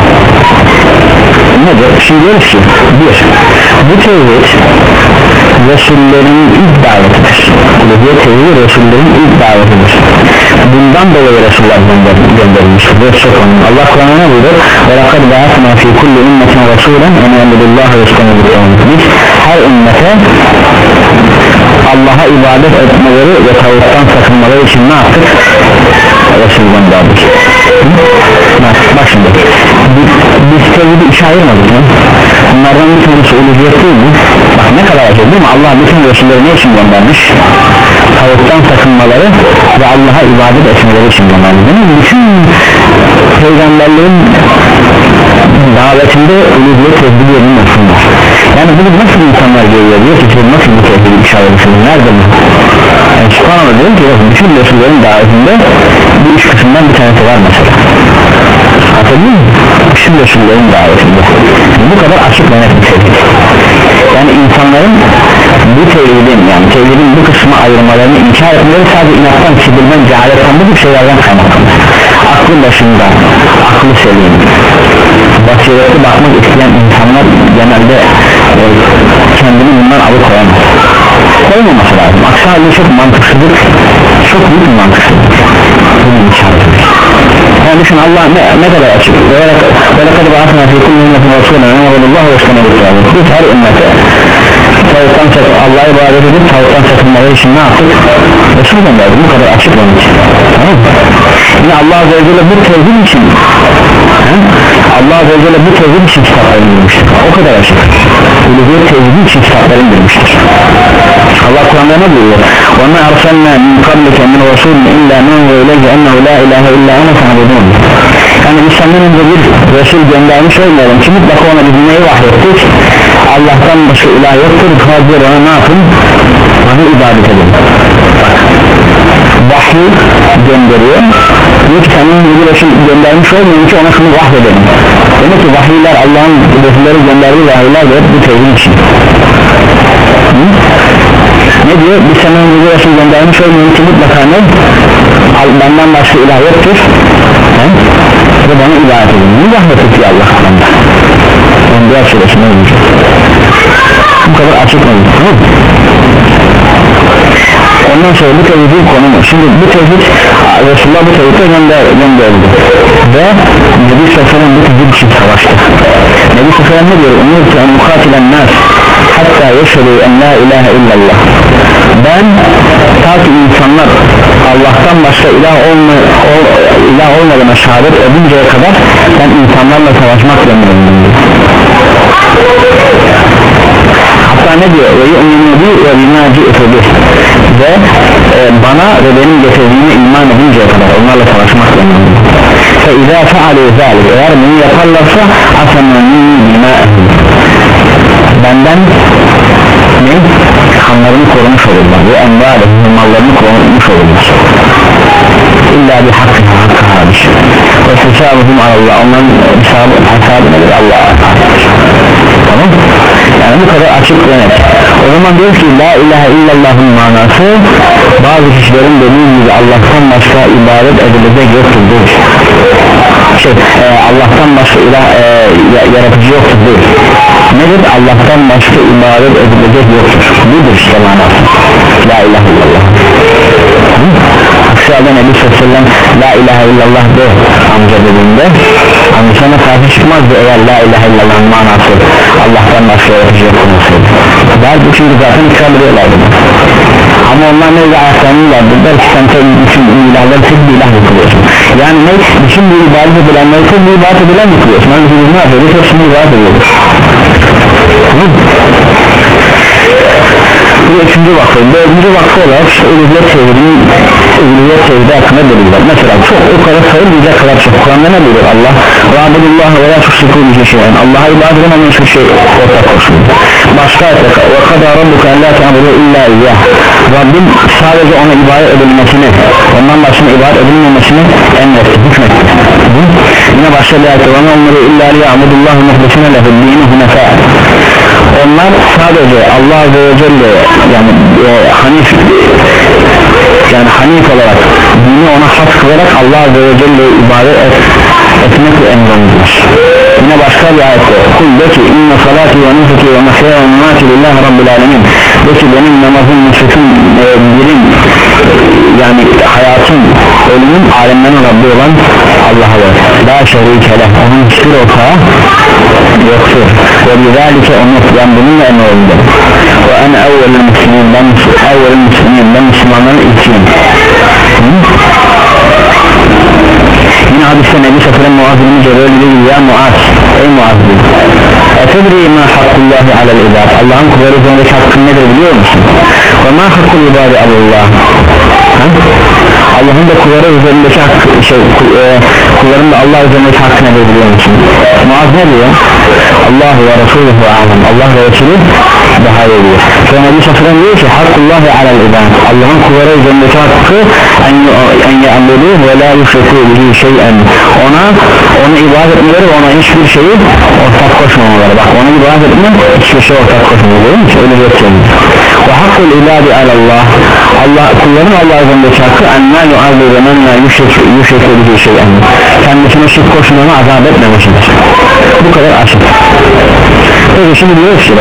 A: nedir? Şimdi diyoruz ki bir bu tevhid Resullerin ilk davetidir Uluhiyet tevhidi Resullerin ilk davetidir Bundan dolayı Resuller gönder, gönderilmiştir Resul Allah Kur'an'a ne buyurur? وَلَقَدْ بَعَثْنَا فِي كُلِّ اُمَّةٍ رَسُولًا اَنْ يَعْبُدُ اللّٰهَ وَاسْتَنَبُ Biz her ümmete Allah'a ibadet etmeleri ve tavuktan sakınmaları için ne yaptık? Resul gönderdik bak, bak şimdi biz, biz tevhidi üçe ayırmadık mı? Bunlardan bir tanesi mi? bak ne kadar acı değil mi? Allah bütün Resulleri ne için göndermiş? tavuktan sakınmaları ve Allah'a ibadet etmeleri için göndermiş değil mi? bütün peygamberlerin davetinde uluhiyet tevhidi yerinin var yani bunu nasıl insanlar görüyor diyor ki siz nasıl bu üçe ayırmışsınız? nerede bu? yani subhanallah diyorum ki bütün Resullerin davetinde bu üç kısımdan bir tanesi var mesela Anladın mı? Bütün Resullerin davetinde Bu kadar açık ve net bir Yani insanların bu tevhidin yani tevhidin bu kısmı ayırmalarını inkar etmeleri sadece inattan, kibirden, cehaletten bu gibi şeylerden kaynaklanır Aklı başında, aklı selim Basiretli bakmak isteyen insanlar genelde e, kendini bundan alıkoyamaz. Koymaması lazım. Aksi halde çok mantıksızlık çok büyük bir mantıksızlık. Bunu inkar edilir yani düşün Allah ne, ne kadar açık lekad ba'atna fi kulli ümmetin rasulen en yavudullah ve istene biz her ümmete tavuktan sakın Allah'a ibadet edip tavuktan sakınmaları için ne yaptık Resul gönderdi bu kadar açık onun için tamam mı? yine Allah Azze ve Celle bu tevhid için he? Allah Azze ve Celle bu tevhid için kitaplar indirmiştir o kadar açık Uluhiyet tevhidi için kitaplar indirmiştir Allah Kur'an'da ne buyuruyor وَمَا أَرْسَلْنَا مِنْ قَبْلِكَ مِنْ رَسُولٍ إِلَّا نُنْهُ إِلَيْهِ أَنَّهُ لَا إِلَٰهَ إِلَّا أَنَا فَعْبُدُونَ yani biz senden önce bir Resul göndermiş olmayalım ki mutlaka ona biz neyi vahyettik Allah'tan başka ilah yoktur Fazla ona ne yapın bana ibadet edin bak vahiy gönderiyor diyor ki senin bir Resul göndermiş olmayalım ki ona şunu vahyedelim demek ki vahiyler Allah'ın Resulleri gönderdiği vahiyler de hep bu tevhid için Hı? Ne diyor? Bir sene önce Resul göndermiş olmayalım ki mutlaka ne? Benden başka ilah yoktur. He? ve bana ibadet edin bunu rahmet ediyor Allah Kur'an'da Enbiya suresine olacak bu kadar açık oldu tamam ondan sonra bu tevhidin konumu şimdi bu tevhid Resulullah bu tevhidde gönder, gönderildi ve Nebi Sefa'nın bu tevhid için savaştı. Nebi Sefa ne diyor? Umirtu en mukatilen nas hatta yeşhedü en la ilahe illallah. Ben ta ki insanlar Allah'tan başka ilah, olma, ol, ilah olmadığına şehadet edinceye kadar ben insanlarla savaşmak zorundayım. Hatta ne diyor? Ve yu'minu ve bima ci'tu ve e, bana ve benim getirdiğime iman edinceye kadar onlarla savaşmak zorundayım. Fe izâ fealû zâlik. Eğer bunu yaparlarsa bima benden ne? kanlarını korumuş olurlar. Ve envâle mallarını korumuş olurlar. İlla bir hakkı hakkı hariç ve hesabıhum Allah onların hesabı, hesabı nedir? Allah'a tamam. Yani bu kadar açık ve net. O zaman diyor ki la ilahe illallah'ın manası bazı kişilerin dediği gibi Allah'tan başka ibadet edilecek yoktur. değil şey, e, Allah'tan başka ilah e, yaratıcı yoktur değil nedir? Allah'tan başka ibadet edilecek yoktur budur işte manası la ilahe illallah. Halde Nebi Sallallahu la ilahe illallah de amca dediğinde amcana karşı çıkmazdı eğer la ilahe illallah manası Allah'tan başka yaratıcı yok olmasaydı der bu çünkü zaten ikram ediyorlardı. Ama onlar ne ayaklanıyorlardı. Der ki sen tek bütün ilahları tek bir ilah yıkılıyorsun yani ne? Bütün bir ibadet edilenleri tek bir ibadet edilen yıkılıyorsun hani biz ne yapıyoruz hepsini ibadet ediyoruz bu üçüncü vakfı. Dördüncü vakfı olarak işte uluhiyet tevhidinin uluhiyet tevhidi hakkında deliller mesela çok o kadar sayılmayacak kadar çok. Kur'an'da ne buyuruyor Allah Rabbidullahi ve la tuşriku bihi şeyen. Allah'a ibadet ama hiçbir şey ortak olsun başka ayette ve kadar rabbuka en la ta'budu illa iyyah. Rabbim sadece ona ibadet edilmesini ondan başına ibadet edilmemesini emretti hükmetti. Yine başka bir ayette ve onları illa liya'budullahi muhlisine lehu dini hunefa onlar sadece Allah Azze ve Celle yani e, Hanif yani Hanif olarak dini ona has kılarak Allah Azze ve Celle ibadet et, etmekle emrolunmuş yine başka bir ayette kul de ki inne salati ve nusuki ve mahyaya ve mamati lillahi rabbil alemin. De ki benim namazım nusukum e, birim yani hayatım ölümüm alemlerin Rabbi olan Allah'a la şerike onun hiçbir ortağı yoktur. Ve bizalike onu yani bununla emrolundu ve en evvelin müslümin ben evvelin müslümin ben Müslümanların ilkiyim hadiste Nebi Seferen Muaz bin Cebel dedi ya Muaz ey Muaz dedi Etedri ma hakkullahi alel ibad Allah'ın kulları üzerindeki hakkın nedir biliyor musun? Ve ma hakkul ibadi alullah Allah'ın da kulları üzerindeki hakkı şey, e, kulların da Allah üzerindeki hakkı nedir biliyor musun? Muaz ne diyor? Allah ve Resulühü alem Allah ve Resulü daha biliyor sonra Nebi Seferen diyor ki hakkullahi alel ibad Allah'ın kulları üzerindeki hakkı en ya'budu ve la yuşriku bihi şey'en. Ona onu ibadet etmeleri ona hiçbir şeyi ortak koşmamaları. Bak ona ibadet etme hiçbir şey ortak koşmamaları öyle bir şey ve hakkul ibadi alallah. Allah kulların Allah üzerindeki hakkı en la yu'azu ve men la yuşriku bihi şey'en. Kendisine şirk koşmalarına azap etmemesidir bu kadar açık peki şimdi diyoruz ki?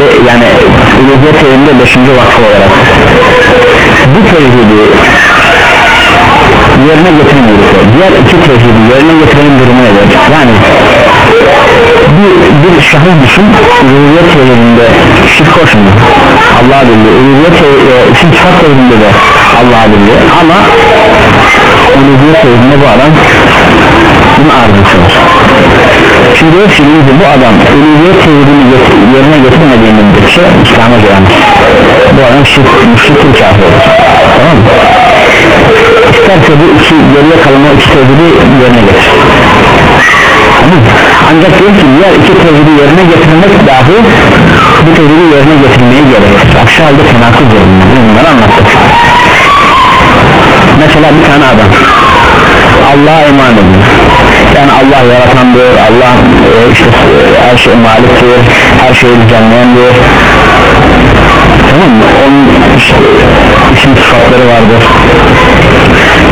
A: Be, yani uluhiyet evinde 5. vakfı olarak bu tevhidi yerine getirmiyorsa diğer iki tevhidi yerine getirenin durumu nedir? Yani bir, bir şahıs düşün uluhiyet tevhidinde şirk koşmuyor. Allah'a bildiği uluhiyet tevhidinde sıfat tevhidinde de Allah'a bildiği ama uluhiyet tevhidinde bu adam bunun arzusu şimdi o filmde bu adam uluhiyet tevhidini yerine getirmediği müddetçe İslam'a giremez. Bu adam müşriktir kafir olur tamam mı? isterse bu iki geriye kalan o iki tevhidi yerine getir ancak diyor ki diğer iki tevhidi yerine getirmek dahi bu tevhidi yerine getirmeye gerekir. Aksi halde tenakuz zorunda bunları anlattık. Mesela bir tane adam Allah'a iman ediyor yani Allah yaratandır Allah e, işte e, her şey maliktir her şeyi düzenleyendir. Tamam mı? Onun işte isim sıfatları vardır.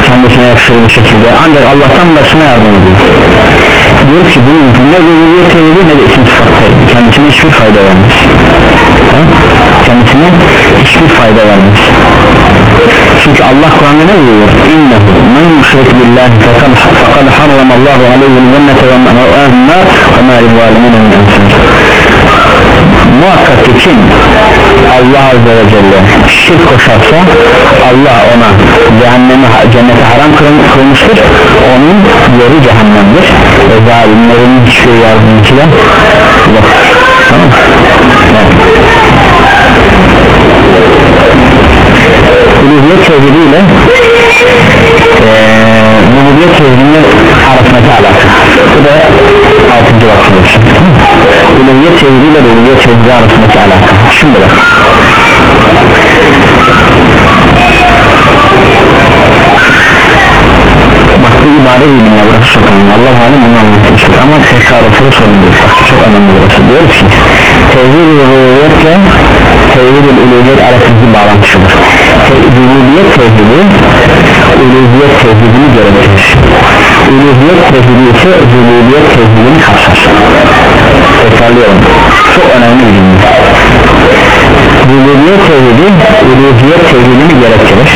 A: Kendisine yakışır bir şekilde. Ancak Allah'tan başına yardım ediyor. Diyor ki bunun ne rububiyet ne de isim sıfat kendisine hiçbir fayda vermez. Kendisine hiçbir fayda vermez çünkü Allah Kur'an'da ne diyor? İnnehu men yuşrik billahi fakad harrama Allahu aleyhi cennete ve ma'ahna ve ma lizzalimine min muhakkak ki kim Allah Azze ve Celle şirk koşarsa Allah ona cehennemi cennete haram kılmıştır onun yeri cehennemdir. Ve zalimlerin hiçbir yardımcı da Tevhidiyle Rububiyet tevhidinin arasındaki alaka Bu da 6. vakfıdır Uluhiyet tevhidiyle Rububiyet tevhidi arasındaki alaka Şimdi bak. Bak bu ibadet ilimine burası çok önemli Allah halim onu anlatmıştır ama tekrar soru sorulur çok önemli burası diyoruz ki Tevhid-i rububiyetle Tevhid-i uluhiyet arasındaki bağlantı Rububiyet tevhidi Uluhiyet tevhidini gerektirir. Uluhiyet tevhidi ise rububiyet tevhidini kapsar. Tekrarlıyorum. Çok önemli bir cümle. Rububiyet tevhidi uluhiyet tevhidini gerektirir.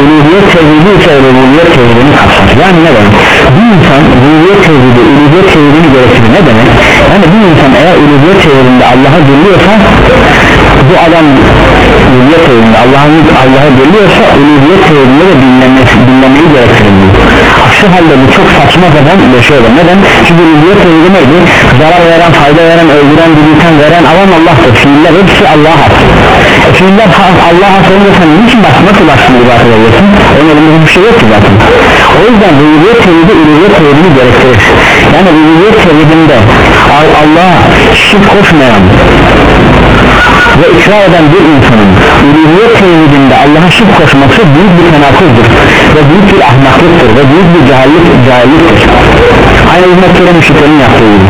A: Uluhiyet tevhidi ise rububiyet tevhidini kapsar. Yani ne demek? Bir insan rububiyet tevhidi uluhiyet tevhidini gerektirir. Ne demek? Yani bir insan eğer uluhiyet tevhidinde Allah'a geliyorsa bu adam uluhiyet tevhidinde Allah'ın Allah'a geliyorsa uluhiyet tevhidinde de dinlemesi, dinlemeyi gerektirir aksi halde bu çok saçma sapan bir şey olur neden? Çünkü uluhiyet tevhidi neydi? Zarar veren fayda veren öldüren dirilten veren alan Allah'tır fiiller hepsi Allah'a e, fiiller Allah'a has olunca sen niçin bak nasıl başını ibadet ediyorsun onun elinde hiçbir şey yok ki zaten. O yüzden uluhiyet tevhidi uluhiyet tevhidini gerektirir. Yani uluhiyet tevhidinde Allah'a şirk koşmayan ve ikrar eden bir insanın uluhiyet tevhidinde Allah'a şirk koşması büyük bir tenakuzdur ve büyük bir ahmaklıktır ve büyük bir cahillik, cahilliktir. Aynı hizmetlere müşriklerin yaptığı gibi.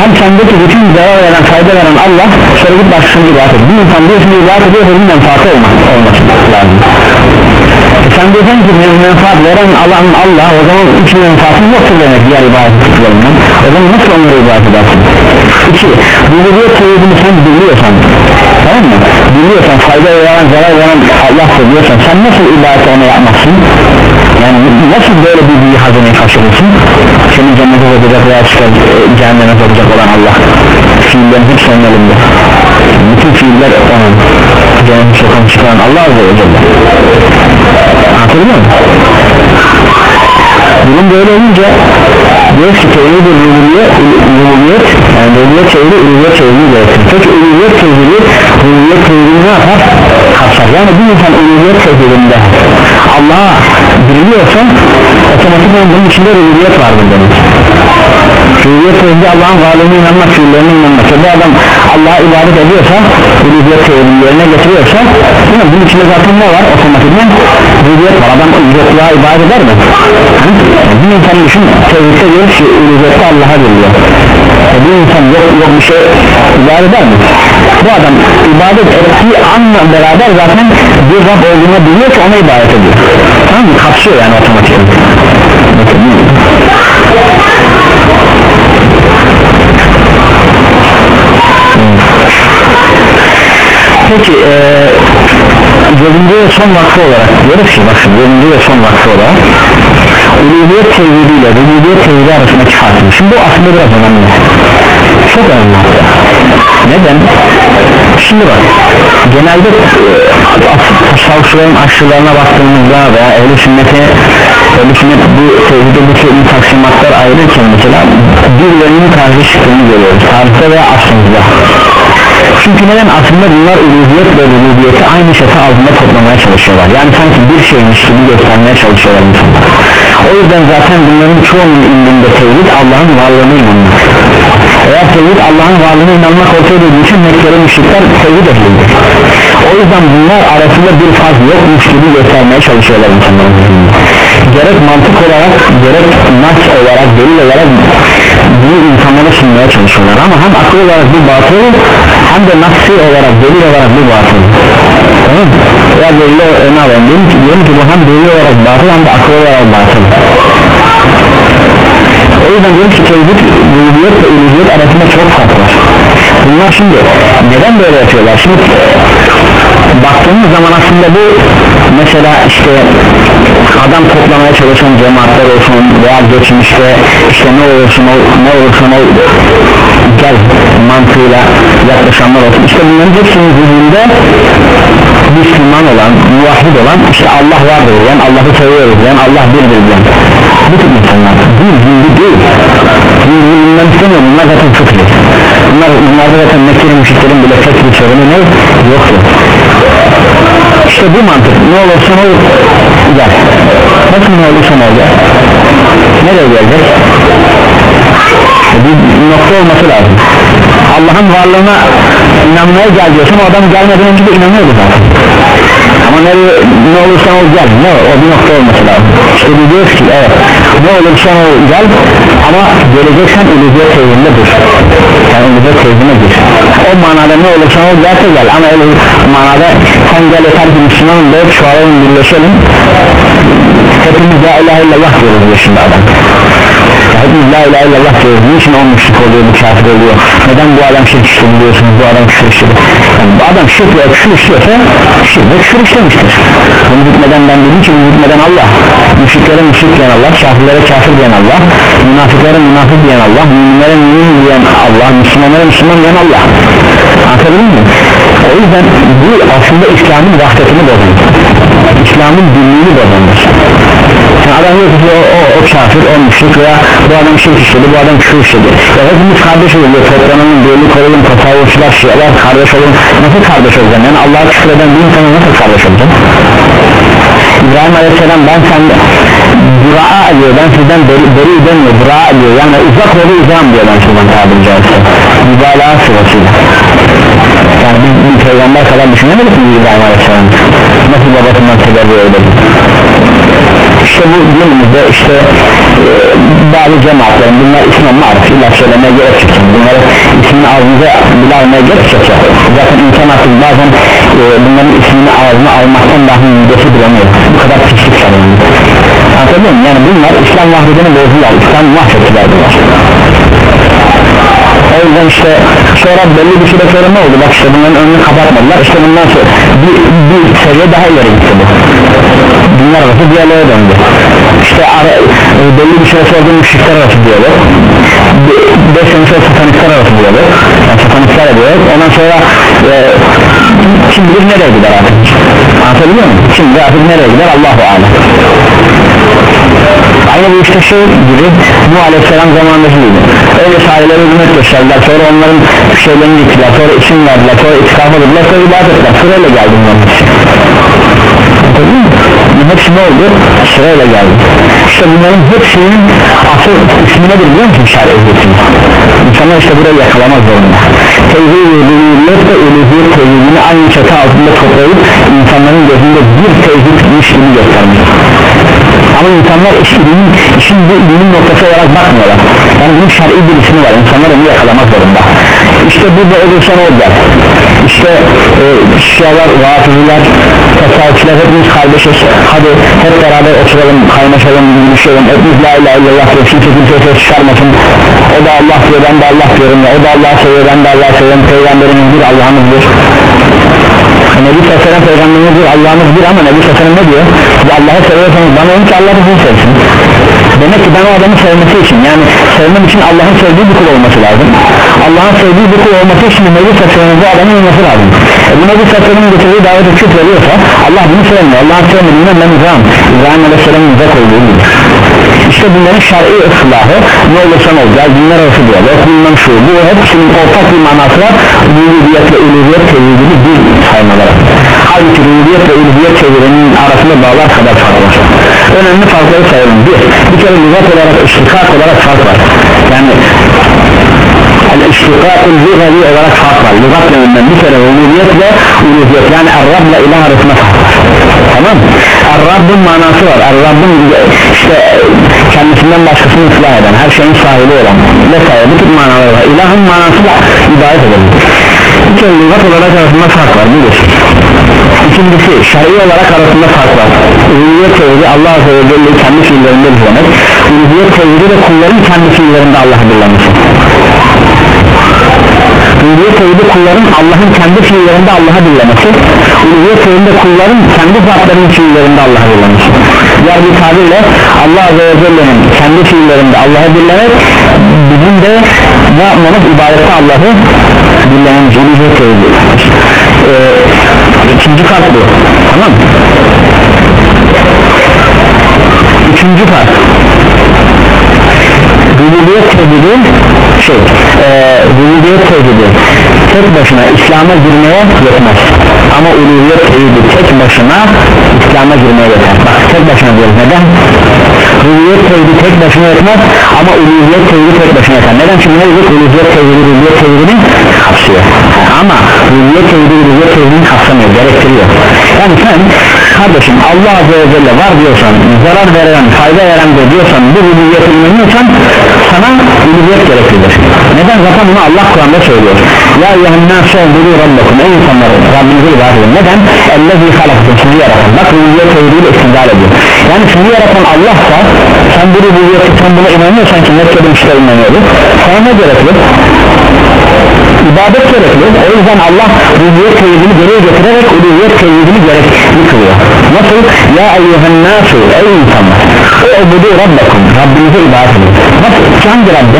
A: Hem sendeki bütün zarar veren fayda veren Allah sonra git başkasını ibadet et bir insan bir ismi ibadet ediyor bunun menfaati olmak, olması lazım sen diyorsan ki menfaat veren Allah'ın Allah o zaman hiç menfaatın yoktur demek diğer ibadet tutuklarından o zaman nasıl onları ibadet edersin 2. Rububiyet tevhidini sen biliyorsan tamam mı? Biliyorsan fayda veren zarar veren Allah diyorsan sen nasıl ibadet ona yapmazsın? Yani nasıl böyle bir büyü hazineyi kaçırırsın? Senin cennete sokacak veya çıkar e, cehenneme sokacak olan Allah Fiillerin hepsi onun elinde Bütün fiiller onun Cennete sokan Allah Azze ve Celle Hatırlıyor musun? Bunun böyle olunca diyor ki tevhid rububiyet rububiyet yani rububiyet tevhidi rububiyet tevhidi gerekir peki rububiyet tevhidi rububiyet tevhidi ne yapar? kapsar yani bir insan rububiyet tevhidinde Allah'a biliyorsa otomatikman bunun içinde rububiyet vardır demek rububiyet tevhidi Allah'ın varlığına inanmak fiillerine inanmak bu adam Allah'a ibadet ediyorsa rububiyet tevhidini yerine getiriyorsa değil bunun içinde zaten ne var otomatikman rububiyet var adam yokluğa ibadet eder mi? Hı? bir insan düşün tevhidde diyor ki rububiyette Allah'a geliyor e, bir insan yok, yok bir şey ibadet eder mi? bu adam ibadet ettiği anla beraber zaten bir Rab olduğunu biliyor ki ona ibadet ediyor tamam mı? kapsıyor yani otomatikman peki e, dördüncü ve son vakfı olarak diyoruz ki bakın dördüncü ve son vakfı olarak uluhiyet tevhidi ile rububiyet tevhidi arasındaki farkı. Şimdi bu aslında biraz önemli. Çok önemli neden? şimdi bak genelde e, tasavvufların aşçılarına baktığımızda veya ehl-i sünnete sünnet bu tevhide bu tür taksimatlar ayrılırken mesela birilerinin karşı çıktığını görüyoruz. Tarihte veya aslında çünkü neden? Aslında bunlar uluhiyet ve rububiyeti aynı çatı altında toplamaya çalışıyorlar. Yani sanki bir şeymiş gibi göstermeye çalışıyorlar insanlar. O yüzden zaten bunların çoğunun indinde tevhid Allah'ın varlığına inanmak. Eğer tevhid Allah'ın varlığına inanmak olsaydı bütün Mekke'li müşrikler tevhid edildi o yüzden bunlar arasında bir fark yokmuş gibi göstermeye çalışıyorlar insanların gerek mantık olarak gerek nas olarak delil olarak bunu insanlara sunmaya çalışıyorlar. Ama hem akıl olarak bir batıl hem de nasıl olarak delil olarak bir batıl. Ya delil ne alalım diyelim ki, diyelim ki bu hem delil olarak batıl hem de akıl olarak batıl. O yüzden diyorum ki tevhid, rububiyet ve uluhiyet arasında çok fark var. Bunlar şimdi neden böyle yapıyorlar? Şimdi baktığımız zaman aslında bu mesela işte adam toplamaya çalışan cemaatler olsun veya geçmişte işte ne olursun ol, ne olursun ol gel mantığıyla yaklaşanlar olsun. İşte bunların hepsinin zihninde Müslüman olan, muvahhid olan işte Allah vardır diyen, Allah'ı seviyoruz diyen, Allah birdir diyen bu tip insanlar. Bu zihni değil. Zihni bundan istemiyor bunlar zaten fıkri bunlar, bunlarda zaten Mekke'nin müşriklerin bile bir sorunu ne? yoktu işte bu mantık. Ne olursa ol gel nasıl ne olursa ol gel nereye gelecek? Bir nokta olması lazım. Allah'ın varlığına inanmaya gel diyorsun o adam gelmeden önce de inanıyordu zaten ama nereye, ne olursa ol gel. Ne o bir nokta olması lazım. İşte biz diyoruz ki evet ne olursa ol gel. Ama geleceksen ilüzyon tevhidine dur. Yani ilüzyon tevhidine dur. O manada ne olursa ol gelse gel. Ama öyle manada sen gel yeter ki Müslümanım da çoğalalım birleşelim. Hep hepimiz la ilahe illallah diyoruz diyor şimdi adam hepimiz la ilahe illallah diyoruz niçin o müşrik oluyor bu kafir oluyor? Neden bu adam şirk işledi diyorsunuz bu adam küfür işledi yani bu adam şirk ve küfür işliyorsa şirk ve küfür işlemiştir. Bunu hükmeden ben dedim ki bunu hükmeden Allah. Müşriklere müşrik diyen Allah kafirlere kafir diyen Allah. Münafıklara münafık diyen Allah. Müminlere mümin diyen Allah. Müslümanlara Müslüman diyen Allah. Anladın mı? o yüzden bu aslında İslam'ın vahdetini bozan İslam'ın dinliğini yani adam diyor ki o, o, o kafir, o müşrik veya bu adam şirk işledi, bu adam küfür işledi. Ya hepimiz kardeş oluyor, toplanalım, birlik olalım, tasavvufçular, şialar kardeş olun. Nasıl kardeş olacağım? Yani Allah'a küfür eden bir insana nasıl kardeş olacağım? İbrahim Aleyhisselam ben sen dura'a diyor ben sizden beri, beri demiyor dura'a diyor yani uzak olu uzağım diyor ben sizden tabiri caizse. Mübalağa sırasıyla yani bir, bir peygamber kadar düşünemedik mi İbrahim Aleyhisselam nasıl babasından tedavi öyle işte bu günümüzde işte e, bazı cemaatlerin bunlar isim marif illa söylemeye gerek yok. Bunları ismini ağzınıza bile almaya gerek yok. Zaten insan artık bazen e, bunların ismini ağzına almaktan dahi midesi bulamıyor bu kadar pislik yani. Anladın mı yani bunlar İslam vahdedini bozuyorlar İslam mahvettiler bunlar. O yüzden işte sonra belli bir süre sonra ne oldu? Bak işte bunların önünü kapatmadılar. İşte bundan sonra bir, bir seviye daha ileri gitti bu dünya arası diyaloğa döndü. İşte ara, e, belli bir süre sonra müşrikler arası diyalog. 5 sene sonra satanistler arası diyalog. Yani satanistler diyalog. Ondan sonra e, kim bilir nereye gider artık? Anlatabiliyor muyum? şimdi artık nereye gider? Allahu Alem. Aynı bu işte şey gibi Nuh Aleyhisselam zamanındaki gibi. Öyle sahilere hizmet gösterdiler. Sonra onların şeylerini gittiler sonra isim verdiler. Sonra itikaf edildiler sonra ibadet ettiler. Sırayla geldi bunların hepsi Anladın mı? Bu hepsi ne oldu? Sırayla geldi İşte bunların hepsinin asıl ismi nedir biliyor musun şer'i hüküm? İnsanlar işte burayı yakalamak zorunda Tevhid ve uluhiyet ve uluhiyet tevhidini aynı çatı altında toplayıp insanların gözünde bir tevhidmiş gibi göstermek ama insanlar işin, işin bu ilimin noktası olarak bakmıyorlar. Yani bunun şer'i bir ismi var. İnsanlar onu yakalamak zorunda. İşte bu da olursa ne olacak işte e, şialar, vafiziler tasavvufçiler hepimiz kardeşiz. Hadi hep beraber oturalım kaynaşalım yürüyüşelim hepimiz la ilahe illallah diyor kimse kimse ses çıkarmasın. O da Allah diyor ben de Allah diyorum ya. O da Allah seviyor ben de Allah seviyorum. Peygamberimiz bir Allah'ımızdır Nebi Sallallahu Peygamberimiz bir Allah'ımız bir ama Nebi Sallallahu ne diyor? Ya Allah'ı seviyorsanız bana onun ki Allah bizi sevsin. Demek ki ben o adamı sevmesi için yani sevmem için Allah'ın sevdiği bir kul olması lazım. Allah'ın sevdiği bir kul olması için Nebi Sallallahu bu adamın olması lazım. E bu Nebi Sallallahu getirdiği davete küfür ediyorsa Allah bunu sevmiyor. Allah'ın sevmediğinden ben uzağım İbrahim Aleyhisselam'ın uzak olduğu gibi işte bunların şer'i ıslahı ne olursa ne olacak dinler arası diyalog bilmem şu bu hepsinin ortak bir manası var. Rububiyet ve uluhiyet tevhidini bir saymaları halbuki rububiyet ve uluhiyet tevhidinin arasında bağlar kadar fark var. Önemli farkları sayalım. Bir bir kere lügat olarak iştikak olarak fark var. Yani el-iştikakul lügavi olarak fark var. Lügat yönünden bir kere rububiyet ve uluhiyet yani Er-Rab ile ilah arasında fark var. Tamam Er-Rabb'ın manası var. Er-Rabb'ın işte kendisinden başkasını ıslah eden her şeyin sahibi olan vesaire bu tür manaları var. İlahın manası da ibadet bir kere lügat olarak arasında fark var. Budur İkincisi şer'i olarak arasında fark var. Uluhiyet tevhidi Allah Azze ve Celle kendi fiillerinde izlemek Uluhiyet tevhidi de kulların kendi fiillerinde Allah'ı birlemesi Uluhiyet tevhidi kulların Allah'ın kendi fiillerinde Allah'a birlemesi Uluhiyet tevhidi kulların kendi zatlarının fiillerinde Allah'a birlemesi Diğer bir tabirle Allah Azze ve Celle'nin kendi fiillerinde Allah'a birlemek bizim de ne yapmamız? İbadette Allah'ı birlememiz Uluhiyet tevhidi ee, ikinci fark bu. Tamam üçüncü fark rububiyet tevhidi şey e, rububiyet tevhidi tek başına İslam'a girmeye yetmez. Ama uluhiyet tevhidi tek başına İslam'a girmeye yeter bak tek başına diyoruz. Neden rububiyet tevhidi tek başına yetmez ama uluhiyet tevhidi tek başına yeter. Neden? Çünkü ne dedik? Uluhiyet tevhidi rububiyet tevhidini kapsıyor. Ama rububiyet tevhidi rububiyet tevhidini kapsamıyor gerektiriyor. Yani sen kardeşim Allah Azze ve Celle var diyorsan zarar veren fayda veren de diyorsan bu rububiyete inanıyorsan sana uluhiyet gereklidir neden? Zaten bunu Allah Kur'an'da söylüyor. Ya eyyühennâse bulu rabbakum ey insanlar Rabbinize ibadet edin. Neden? Ellezî halaktum sizi yaratan. Bak uluhiyet tevhidiyle istidal ediyor. Yani sizi yaratan Allah'sa sen bu uluhiyeti sen buna inanıyorsan ki Mekke'de işte inanıyordu sana ne gerekli? İbadet gerekli. O yüzden Allah rububiyet tevhidini geriye getirerek uluhiyet tevhidini gerekli kılıyor. Nasıl? Ya eyyühennâsü ey insanlar Ebudu rabbakum Rabbinize ibadet edin. Nasıl? Hangi Rabbi?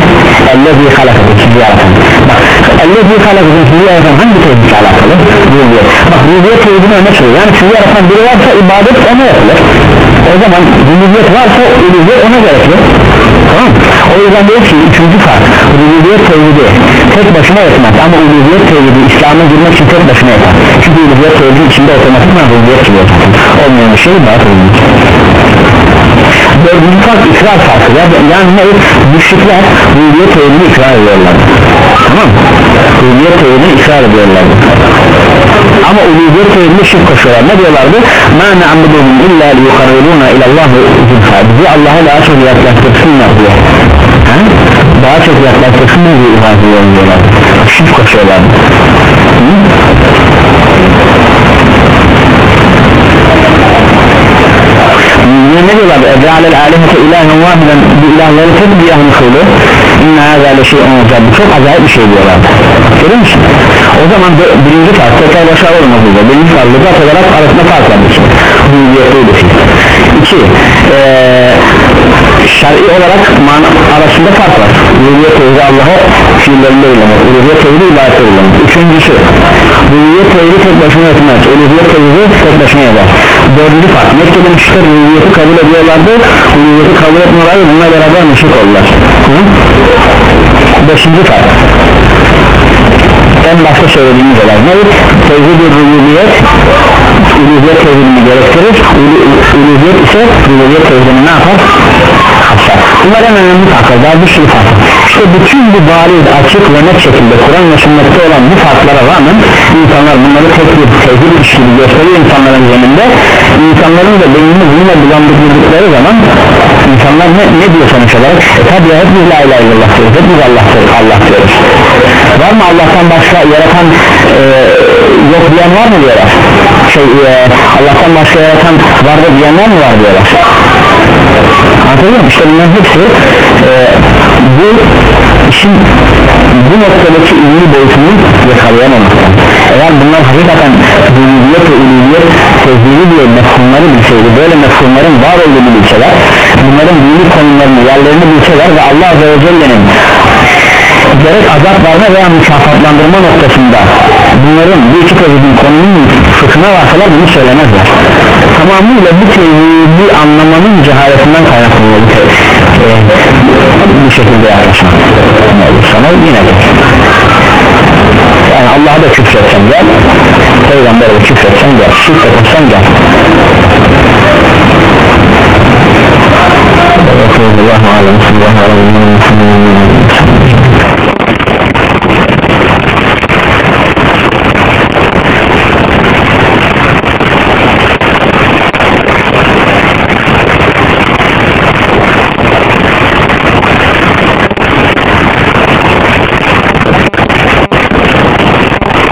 A: Ellezî halakakum sizi yaratan bak ellezî halakakum sizi yaratan hangi tevhidle alakalı? Rububiyet. Bak rububiyet tevhidini öne sürüyor. Yani sizi yaratan biri varsa ibadet ona yapılır o zaman rububiyet varsa uluhiyet ona gerekli tamam o yüzden diyor ki üçüncü fark rububiyet tevhidi tek başına yetmez ama uluhiyet tevhidi İslam'a girmek için tek başına yeter çünkü uluhiyet tevhidi içinde otomatikman rububiyet gibi olmayan bir şey daha dördüncü fark ikrar farkı. Yani ne? Müşrikler rububiyet tevhidini ikrar ediyorlar. Tamam rububiyet tevhidini ikrar ediyorlar ama uluhiyet tevhidini şirk koşuyorlar. Ne diyorlardı? Ma na'buduhum illa liyukarribuna ilallahu zülfa bizi Allah'a daha çok yaklaştırsınlar diye ha? daha çok yaklaştırsınlar diye ibadet ediyorlar şirk koşuyorlar. Ne diyorlar? Ece'alel alihete ilahen vahiden. Bu ilahları tek bir ilahın kıldı inna hazâle şey olacak. Bu çok acayip bir şey diyorlar. Görüyor musun? O zaman birinci fark tekrar başa olmaz burada. Birinci fark lügat olarak arasında fark vardır hüviyetlidir iki ee, şer'i olarak mana arasında fark var. Hüviyet tevhidi Allah'a fiillerinde uygulamak hüviyet tevhidi ibadette uygulamak üçüncüsü hüviyet tevhidi tek başına yetmez hüviyet tevhidi tek başına yapar. Dördüncü fark Mekke'de müşter hüviyeti kabul ediyorlardı. Hüviyeti kabul etmiyorlardı bununla beraber müşrik oldular. Hı? beşinci fark. En başta söylediğimiz olay. Ne? Tevhid-i rububiyet Uluhiyet tevhidini gerektirir. Uluhiyet ise rububiyet tevhidini ne yapar? Kapsar. Bunlar en önemli farklar. Daha bir sürü fark İşte bütün bu bariz açık ve net şekilde Kur'an ve sünnette olan bu farklara rağmen insanlar bunları tek bir tevhid işleri gösteriyor insanların zeminde. İnsanların da beynini bununla bulandırdıkları zaman insanlar ne, ne diyor sonuç olarak? E tabi hep biz la ilahe illallah diyoruz hep Allah, Allah diyoruz var mı? Allah'tan başka yaratan e, yok diyen var mı diyorlar? Şey e, Allah'tan başka yaratan var da diyenler mi var diyorlar? Anlatabiliyor muyum? İşte bunların hepsi e, bu işin bu noktadaki ilmi boyutunu yakalayamamaktan. Eğer bunlar hakikaten rububiyet ve uluhiyet tezgiri diye mefhumları bilseydi böyle mefhumların var olduğunu bilseler bunların dini konumlarını yerlerini bilseler ve Allah Azze ve Celle'nin gerek azap verme veya mükafatlandırma noktasında bunların bu iki tevhidin konunun fıkhına varsalar bunu söylemezler. Tamamıyla bu tevhidi anlamanın cehaletinden kaynaklanıyor. Bu ee, bu şekilde yaklaşmak ne olursa yine de. Yani Allah'a da küfretsen gel Peygamber'e de küfretsen gel şirk etsen gel. Allahu alem sallallahu aleyhi ve